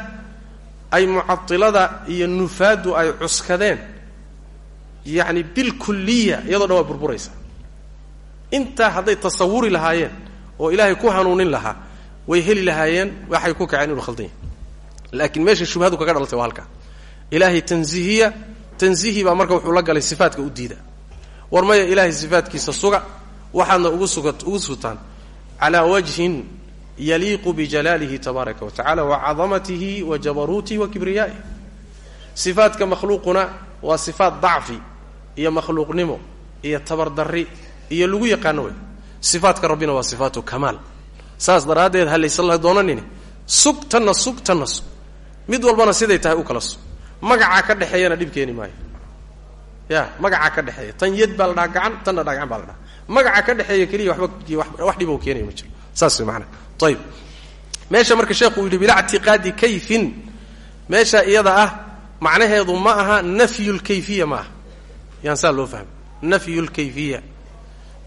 ay mucatilada iyo nufaadu ay cuskadeen yacni bilkuliya iyadoo dhan waa burburaysa intaa hadday tasawuri lahaayeen oo ilaahay ku hanuunin lahaa way heli lahaayeen waxay ku kaceen inuu khaldan yahay laakiin meesha shubhadu kaga dhalatay waa halkaa ilaahay tanzihiya tanzihi baa marka wuxuu la galay sifaatka u diida. War ilaahay sifaatkiisa suga waxaadna ugu suga ugu sutaan. Calaa wajhin yaliiqu bijalaalihi tabaaraka wa tacala wa cadamatihi wa jabaruutihi wa kibriyaa'ihi. Sifaatka makhluuquna waa sifaat dacfi iyo makhluuqnimo iyo tabardarri iyo lagu yaqaano wey sifaatka rabbina waa sifaatu kamaal. Saas daraaddeed ha laysla doonanini? Sug tanna sug mid walbana siday tahay u kala sug. Ka dhexeeyana dhib maayo. Ya magacaa ka dhexeeya. Tan yad baa la dhaha gacan tanna dhagacan magaca ka dhexeeya keliya waba wax dhiba u keenaya ma jiro. Saas maanaa ayib meesha marka sheekhu uu bilaa ctiqaadi kayfin. Meesha iyada ah macnaheedu ma aha nafyu lkayfiya ma yaan saa loo fahmay nafyu lkayfiya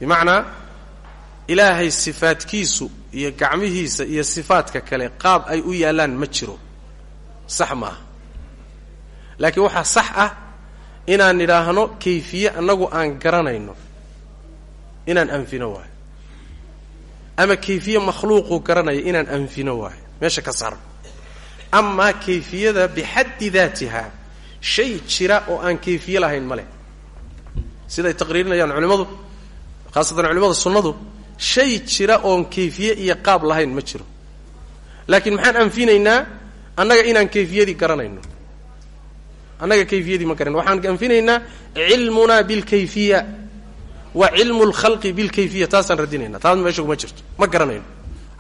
bimacnaa ilaahay sifaadkiisu iyo gacmihiisa iyo sifaadka kale qaab ay u yaallaan ma jiro. Sax ma aha. Laakiin waxaa sax ah inaan nidhaahno kayfiye annagu aan garanayno inaan anfino waayo. Ama kayfiye makhluuquu garanaya inaan anfino waayo. Meesha ka saarno amaa kayfiyada bixaddi daatiha shay jira oo aan kayfiye lahayn ma leh. Siday taqriirinayaan culimmadu khaasatan culimmada sunnadu shay jira oon kayfiye iyo qaab lahayn ma jiro. Laakiin maxaan anfinaynaa? Annaga inaan kayfiyadii garanayno. Annaga kayfiyadii ma garanayno. Waxaan anfinaynaa cilmunaa bilkayfiya wa cilmu lkhalqi bilkayfiya. Taasaan radinayna taas meesha kuma jirto. Ma garanayno.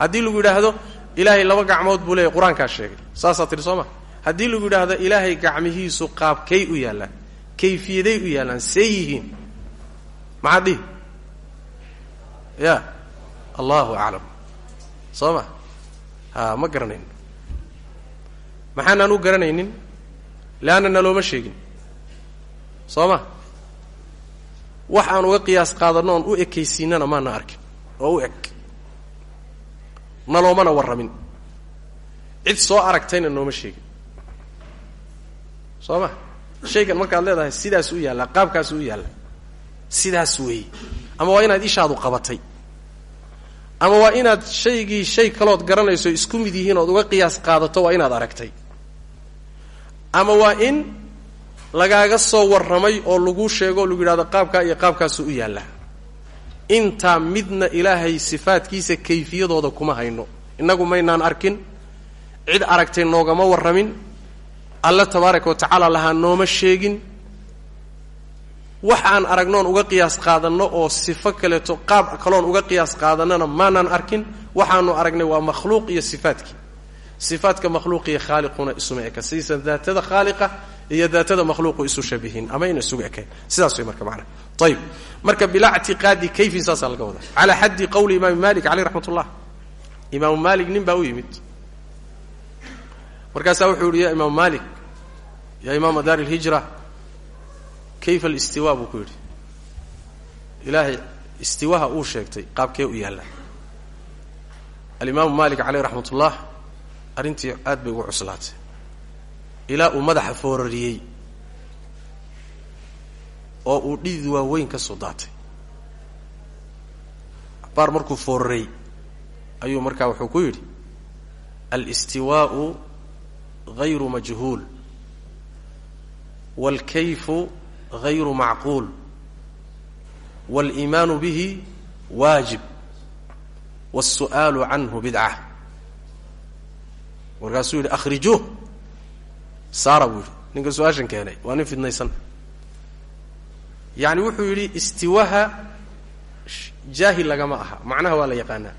Haddii lagu yidhaahdo ilaahay laba gacmood buu leeyahy qur'aankaa sheegay. Saasaa tihi soo ma. Haddii lagu yidhaahdo ilaahay gacmihiisu qaabkay u yaallaan kayfiyaday u yaallaan see yihiin. Maxaad ya. Allahu aclam soo ma ha ma garanayno maxaanaan u garanaynin? Leanna nalooma sheegin. Soo ma wax aan uga qiyaas qaadanno oon u ekaysiinana maana arkin. Oo u eg. Naloomana warramin. Cid soo aragtayna nooma sheegin. Soo ma shaygan markaad leedahay sidaas u yaallaa qaabkaas u yaalla. Sidaas weeye ama waa inaad ishaadu qabatay. Ama waa inaad shaygii shay kalood garanayso isku mid yihiin ood uga qiyaas qaadato waa inaad aragtay. Ama waa in lagaaga soo warramay oo lagu sheego o lagu yidhahdo qaabkaa iyo qaabkaasu u yaallaa intaa midna ilaahay sifaadkiisa kayfiyadooda kuma hayno. Innagu maynaan arkin. Cid aragtay noogama warramin. Alle tabaaraka wa tacaala lahaa nooma sheegin wax aragnoon uga qiyaas qaadanno oo sifo kaleeto qaab kaloon uga qiyaas qaadannona maanaan arkin waxaanu aragnay waa makhluuq iyo sifaadkii. Sifaadka makhluuqiyo khaaliquna isuma eka sidiisa daatada khaaliqa iyo daatada makhluuqu isu shabihin ama ina isugu ekayn. Sidaas way marka macnaha ayib marka bilaa ctiqaadi kayfin saasaa laga wadaa. Calaa xaddi qowli imaami malik caleyh raxmat imaamu maalik nin baa u yimid. Markaasaa wuxuu yihi imaamu malik ya imaama daari lhijra kayfa alistiwa buu ku yidhi ilaahay istiwaha uu sheegtay qaabkee u yaalla alimaamu maalik caleyh raxmat ullah arrintii aad bay ugu cuslaatay ilaa uu madaxa foorariyey oo uu dhidid waaweyn ka soo daatay baar markuu foorarey ayuu markaa wuxuu ku yidhi alistiwaau gayru majhuul waalkayfu gayru macquul waaliimaanu bihi waajib wاlsu'aalu canhu bidca markaasuu yidhi akhrijuuh saara buu yidhi ninka su'aashan keenay waa nin fidnaysan yacni wuxuu yidhi istiwaha jaahil lagama aha macnaha waa la yaqaanaa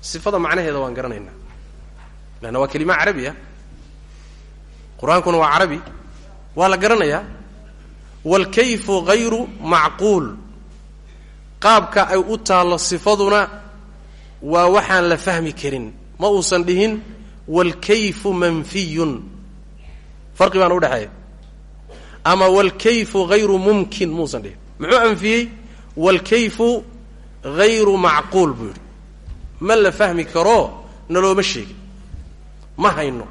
sifada macnaheeda waan garanaynaa leanna waa kelima carabiya qur'aankuna waa carabi waa la garanayaa waalkayfu gayru macquul. Qaabka ay u taallo sifaduna waa waxaan la fahmi karin. Ma uusan dhihin waalkayfu manfiyun. Farqi baana udhexeeya ama waalkayfu hayru mumkin muusan dhihin. Muxuu anfiyey? Waalkayfu hayru macquul buu yidhi. Ma la fahmi karo nalooma sheegin. Ma hayno.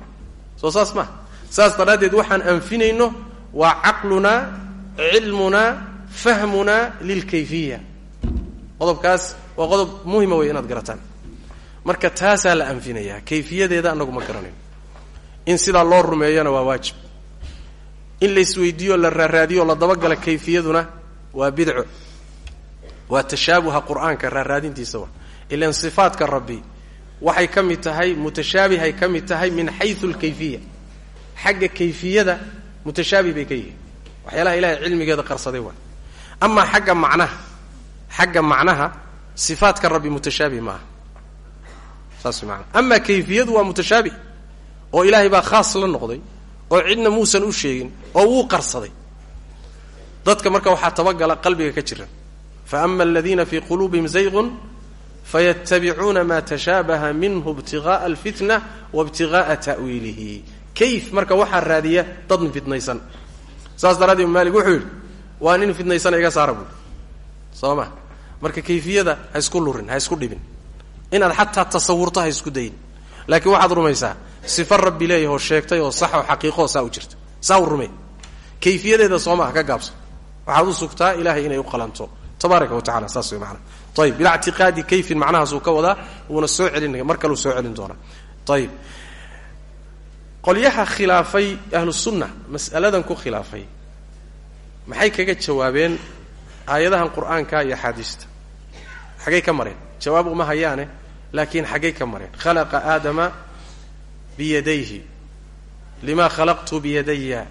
Soo saas maha saas daraaddeed waxaan anfinayno waa caqlunaa cilmunaa fahmunaa lilkayfiya. Qodobkaas waa qodob muhima wey inaad garataan. Marka taasaa la anfinayaa kayfiyadeeda annagu ma garanayn in sidaa loo rumeeyana waa waajib. In la isweydiiyo la raaraadiyo la dabagala kayfiyaduna waa bidco. Waa tashaabuha qur'aanka raaraadintiisa wa ilan rabbi waxay ka mid tahay mutashaabihay ka mid tahay min xayu lkayfiya xagga kayfiyada mutashaabih bay ka yihiin waxyaalaha ilahay cilmigeeda qarsaday waa amaa xagga macnaha xagga macnaha sifaadka rabbi mutashaabih maaha. Saas maana amaa kayfiyadu waa mutashaabih oo ilaahay baa khaas la noqday oo cidna muusan u sheegin oo wuu qarsaday. Dadka marka waxaa tabagala qalbiga ka jira fa ama aladiina fii quluubihim zayqun faytabicuuna ma tashaabaha minhu ibtigaءa alfitna waibtigaءa ta'wiilihi. Kayf marka waxaa raadiya dad fitnaysan saas daraaddeed maalik wuxuu yidhi waa nin fitnaysana iga saara buui soo ma marka kayfiyada ha isku lurin ha isku dhibin. Inaad xataa tasawurto ha isku dayin. Laakiin waxaad rumaysaa sifa rabbi leeyahoo sheegtay oo sax oo xaqiiqoo saa u jirta. Saa u rumey kayfiyadeeda soomaa ka gaabso. Waxaad u sugtaa ilahay inay u qalanto. Tabaaraka wa tacala saas way maanaa ayib bilaa ictiqaadi kayfin macnahaasuu ka wadaa wuuna soo celinaya mar kaleu soo celin doonaa ayib qolyaha khilaafay ahlu sunna mas'aladan ku khilaafay. Maxay kaga jawaabeen aayadahan qur'aanka iyo axaadiista? Xaggay ka mareen. Jawaab uma hayaane laakiin xaggay ka mareen. Khalaqa aadama biyadayhi lima khalaqtu biyadaya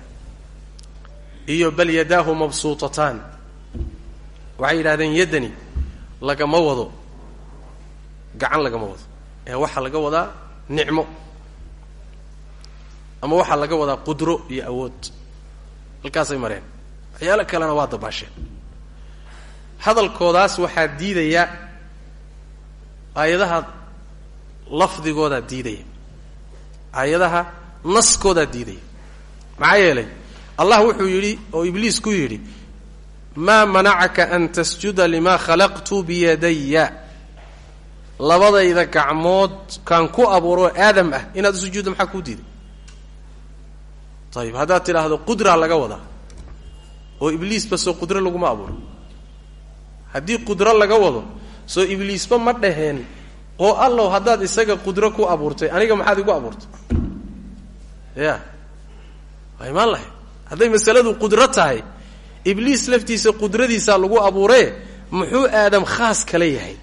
iyo bal yadaahu mabsuutataan. Waxay yidhahdeen yaddani lagama wado gacan lagama wado. Ee waxaa laga wadaa nicmo ama waxaa laga wadaa qudro iyo awood. Halkaasay mareen. Waxyaalo kalena waa dabaasheen hadalkoodaas waxaa diidaya aayadaha lafdigoodaa diidaya. Aayadaha naskoodaa diidaya. Maxaa yeelay allah wuxuu yidhi oo ibliis ku yidhi maa manacaka an tasjuda limaa khalaqtu biyadaya labadayda gacmood kaan ku abuuroo aadam ah inaad usujuuddo maxaa kuu diiday ayib haddaad tidhaahdo qudraa laga wadaa oo ibliisba soo qudro laguma abuuro. Haddii qudro laga wado soo ibliisba ma dhaheen oo allow haddaad isaga qudro ku abuurtay aniga maxaad igu abuurtay? Ya waa imaan lahayd hadday masaladu qudro tahay ibliis laftiisa qudradiisaa lagu abuuree muxuu aadam khaas kala yahay?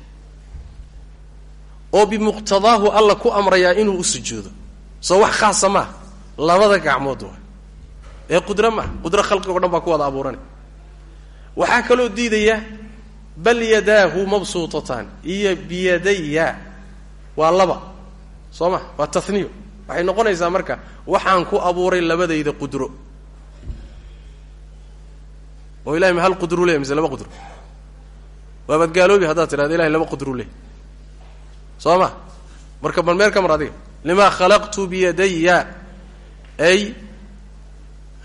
Oo bimuqtadaahu alla ku amrayaa inuu u sujuudo. Soo wax khaasa maaha labada gacmood waa ee qudro maaha qudro khalqiga o dhan baa ku wada abuuranay waxaa kaloo diidaya bal yadaahu mabsuutataan iyo biyadaya waa laba. Soo ma? Waa taniyo waxay noqonaysaa marka waxaan ku abuuray labadayda qudro. Oo ilahay ma hal qudru leeyahy mise laba qudro waabaad gaaloobi haddaad tidhahdo ilahay laba qudru leeyahy soo ma? Marka bal meel ka mar adiga. Limaa khalaqtu biyadaya ay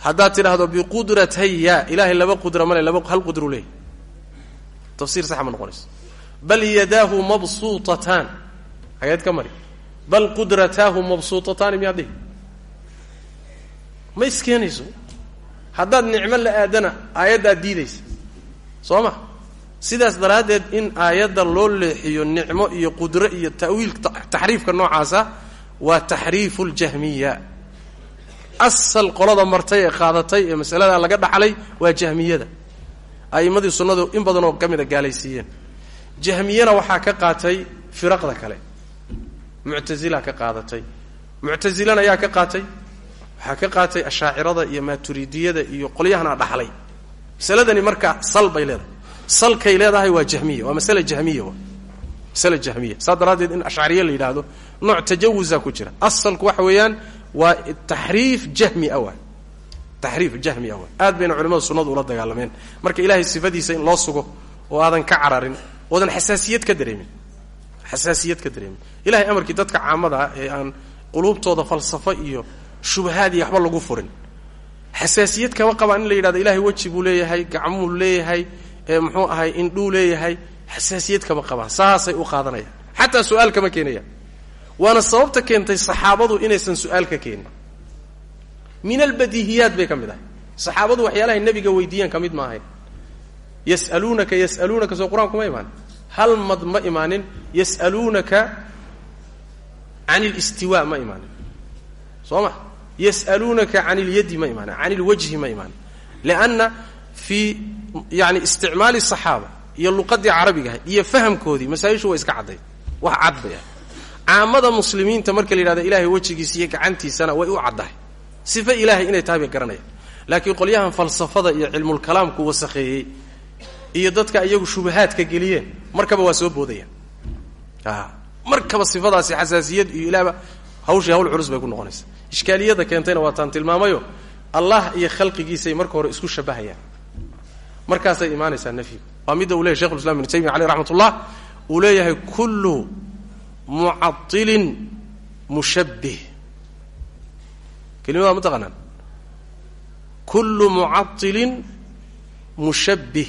haddaad tidhaahdo biqudrataya ilaahay laba qudra male laba hal qudru leeyahy tafsiir saxa ma noqonayso bal yadaahu mabsuutataan hageed ka mari. Bal qudrataahu mabsuutataani miyaad dhihi ma iskeenayso? Haddaad nicmo la aadana aayaddaad diidaysa. Soo ma? Sidaas daraaddeed in aayadda loo leexiyo nicmo iyo qudro iyo ta'wiil taxriifka noocaasa waa taxriifu ljahmiya asal qolada martay ee qaadatay ee masalada laga dhaxlay waa jahmiyada. A'immadii sunnadu in badanoo ka mid gaalaysiiyeen. Jahmiyana waxaa ka qaatay firaqda kale. Muctazila ka qaadatay. Muctasilana ayaa ka qaatay? Waxaa ka qaatay ashaacirada iyo maaturidiyada iyo qolyahana dhaxlay masaladani marka sal bay leedahay. Salkay leedahay waa jahmiya. Waa masale jahmiya waa masale jahmiya. Saas daraaddeed in ashcariye la yidhaahdo nooc tajawuza ku jira. Asalku waxa weeyaan waa taxriif jahmi ah taxriif jahmi ah waa aad bayna culimadu sunnadu ula dagaalameen. Marka ilahay sifadiisa in loo sugo oo aadan ka cararin oodan xasaasiyad ka dareemin. Xasaasiyad ka dareemin. Ilahay amarkii dadka caamada ah ee aan quluubtooda falsafo iyo shubahaad iyo waxba lagu furin. Xasaasiyad kama qabaan in la yidhahdo ilahay weji buu leeyahay gacmuu leeyahay muxuu ahay indhuu leeyahay. Xasaasiyad kama qabaan. Saasay u qaadanayaan. Xataa su'aal kama keenayaan waana sababta keentay saxaabadu inaysan su'aal ka keenin. Min albadiihiyaat bay ka mid ahay. Saxaabadu waxyaalaha nebiga weydiiyeen ka mid ma ahayn yas'aluunaka yas'aluunaka soo qur'aanku ma imaanin. Hal mad ma imaanin. Yas'aluunaka an listiwa ma imaanin. Soo ma? Yas'aluunaka can ilyadi ma imaanin. An ilwajhi ma imaanin. Lianna fii yani isticmaali saxaaba iyo luqadii carabigaha iyo fahamkoodii masaa-ishu waa iska cadday. Wax cad bay caamada muslimiinta marka la yidhahdo ilahay wejigiisa iyo gacantiisana way u caddahay. Sife ilaahay inay tahay garanayaan. Laakiin qolyahan falsafada iyo cilmulkalaamku wasakheeyey iyo dadka iyagu shubahaadka geliyeen markaba waa soo boodayaan. Markaba sifadaasi xasaasiyad iyo ilaaba hawshii hawl culus bay ku noqonaysa ishkaaliyada keentayna waa taan tilmaamayo allah iyo khalqigiisay marka hore isku shabahayaan. Markaasay imaanaysaa nafyigu waa midda uu leyahy shekh islam ibnu taymiya aleyh raxmat uu leeyahay kullu mucailin mushabbih. Kelimada ma taqaanaan kullu mucailin mushabbih.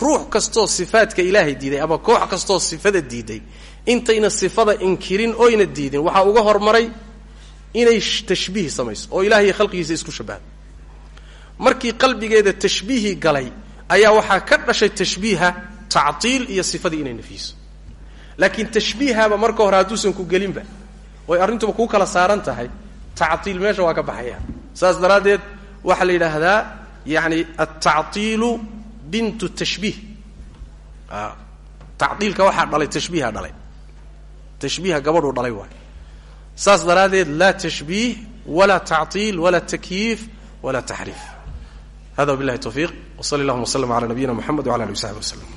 Ruux kastoo sifaadka ilaahay diiday ama koox kastoo sifada diiday intayna sifada inkirin oyna diidin waxaa uga hormaray inay tashbiih samayso oo ilahay khalqigiisa isku shabahdo markii qalbigeeda tashbiihii galay ayaa waxaa ka dhashay tashbiiha tactiil iyo sifadii inay nafiyiso laakiin tashbiihaba marka hore hadduusan ku gelinba oy arrintuba kuu kala saaran tahay. Tactiil meesha waa ka baxaya. Saas daraaddeed waxaa la yidhaahdaa yani altactiilu bintu tashbiih. Tacdiilka waxaa dhalay tashbiiha dhalay. Tashbiiha gabadhuu dhalay waay. Saas daraaddeed laa tashbiih walaa tactiil walaa takyiif walaa taxriif. Hada wabillahi tawfiiq. W sali allahuma w slm ala nabiyina mxamed wala alih w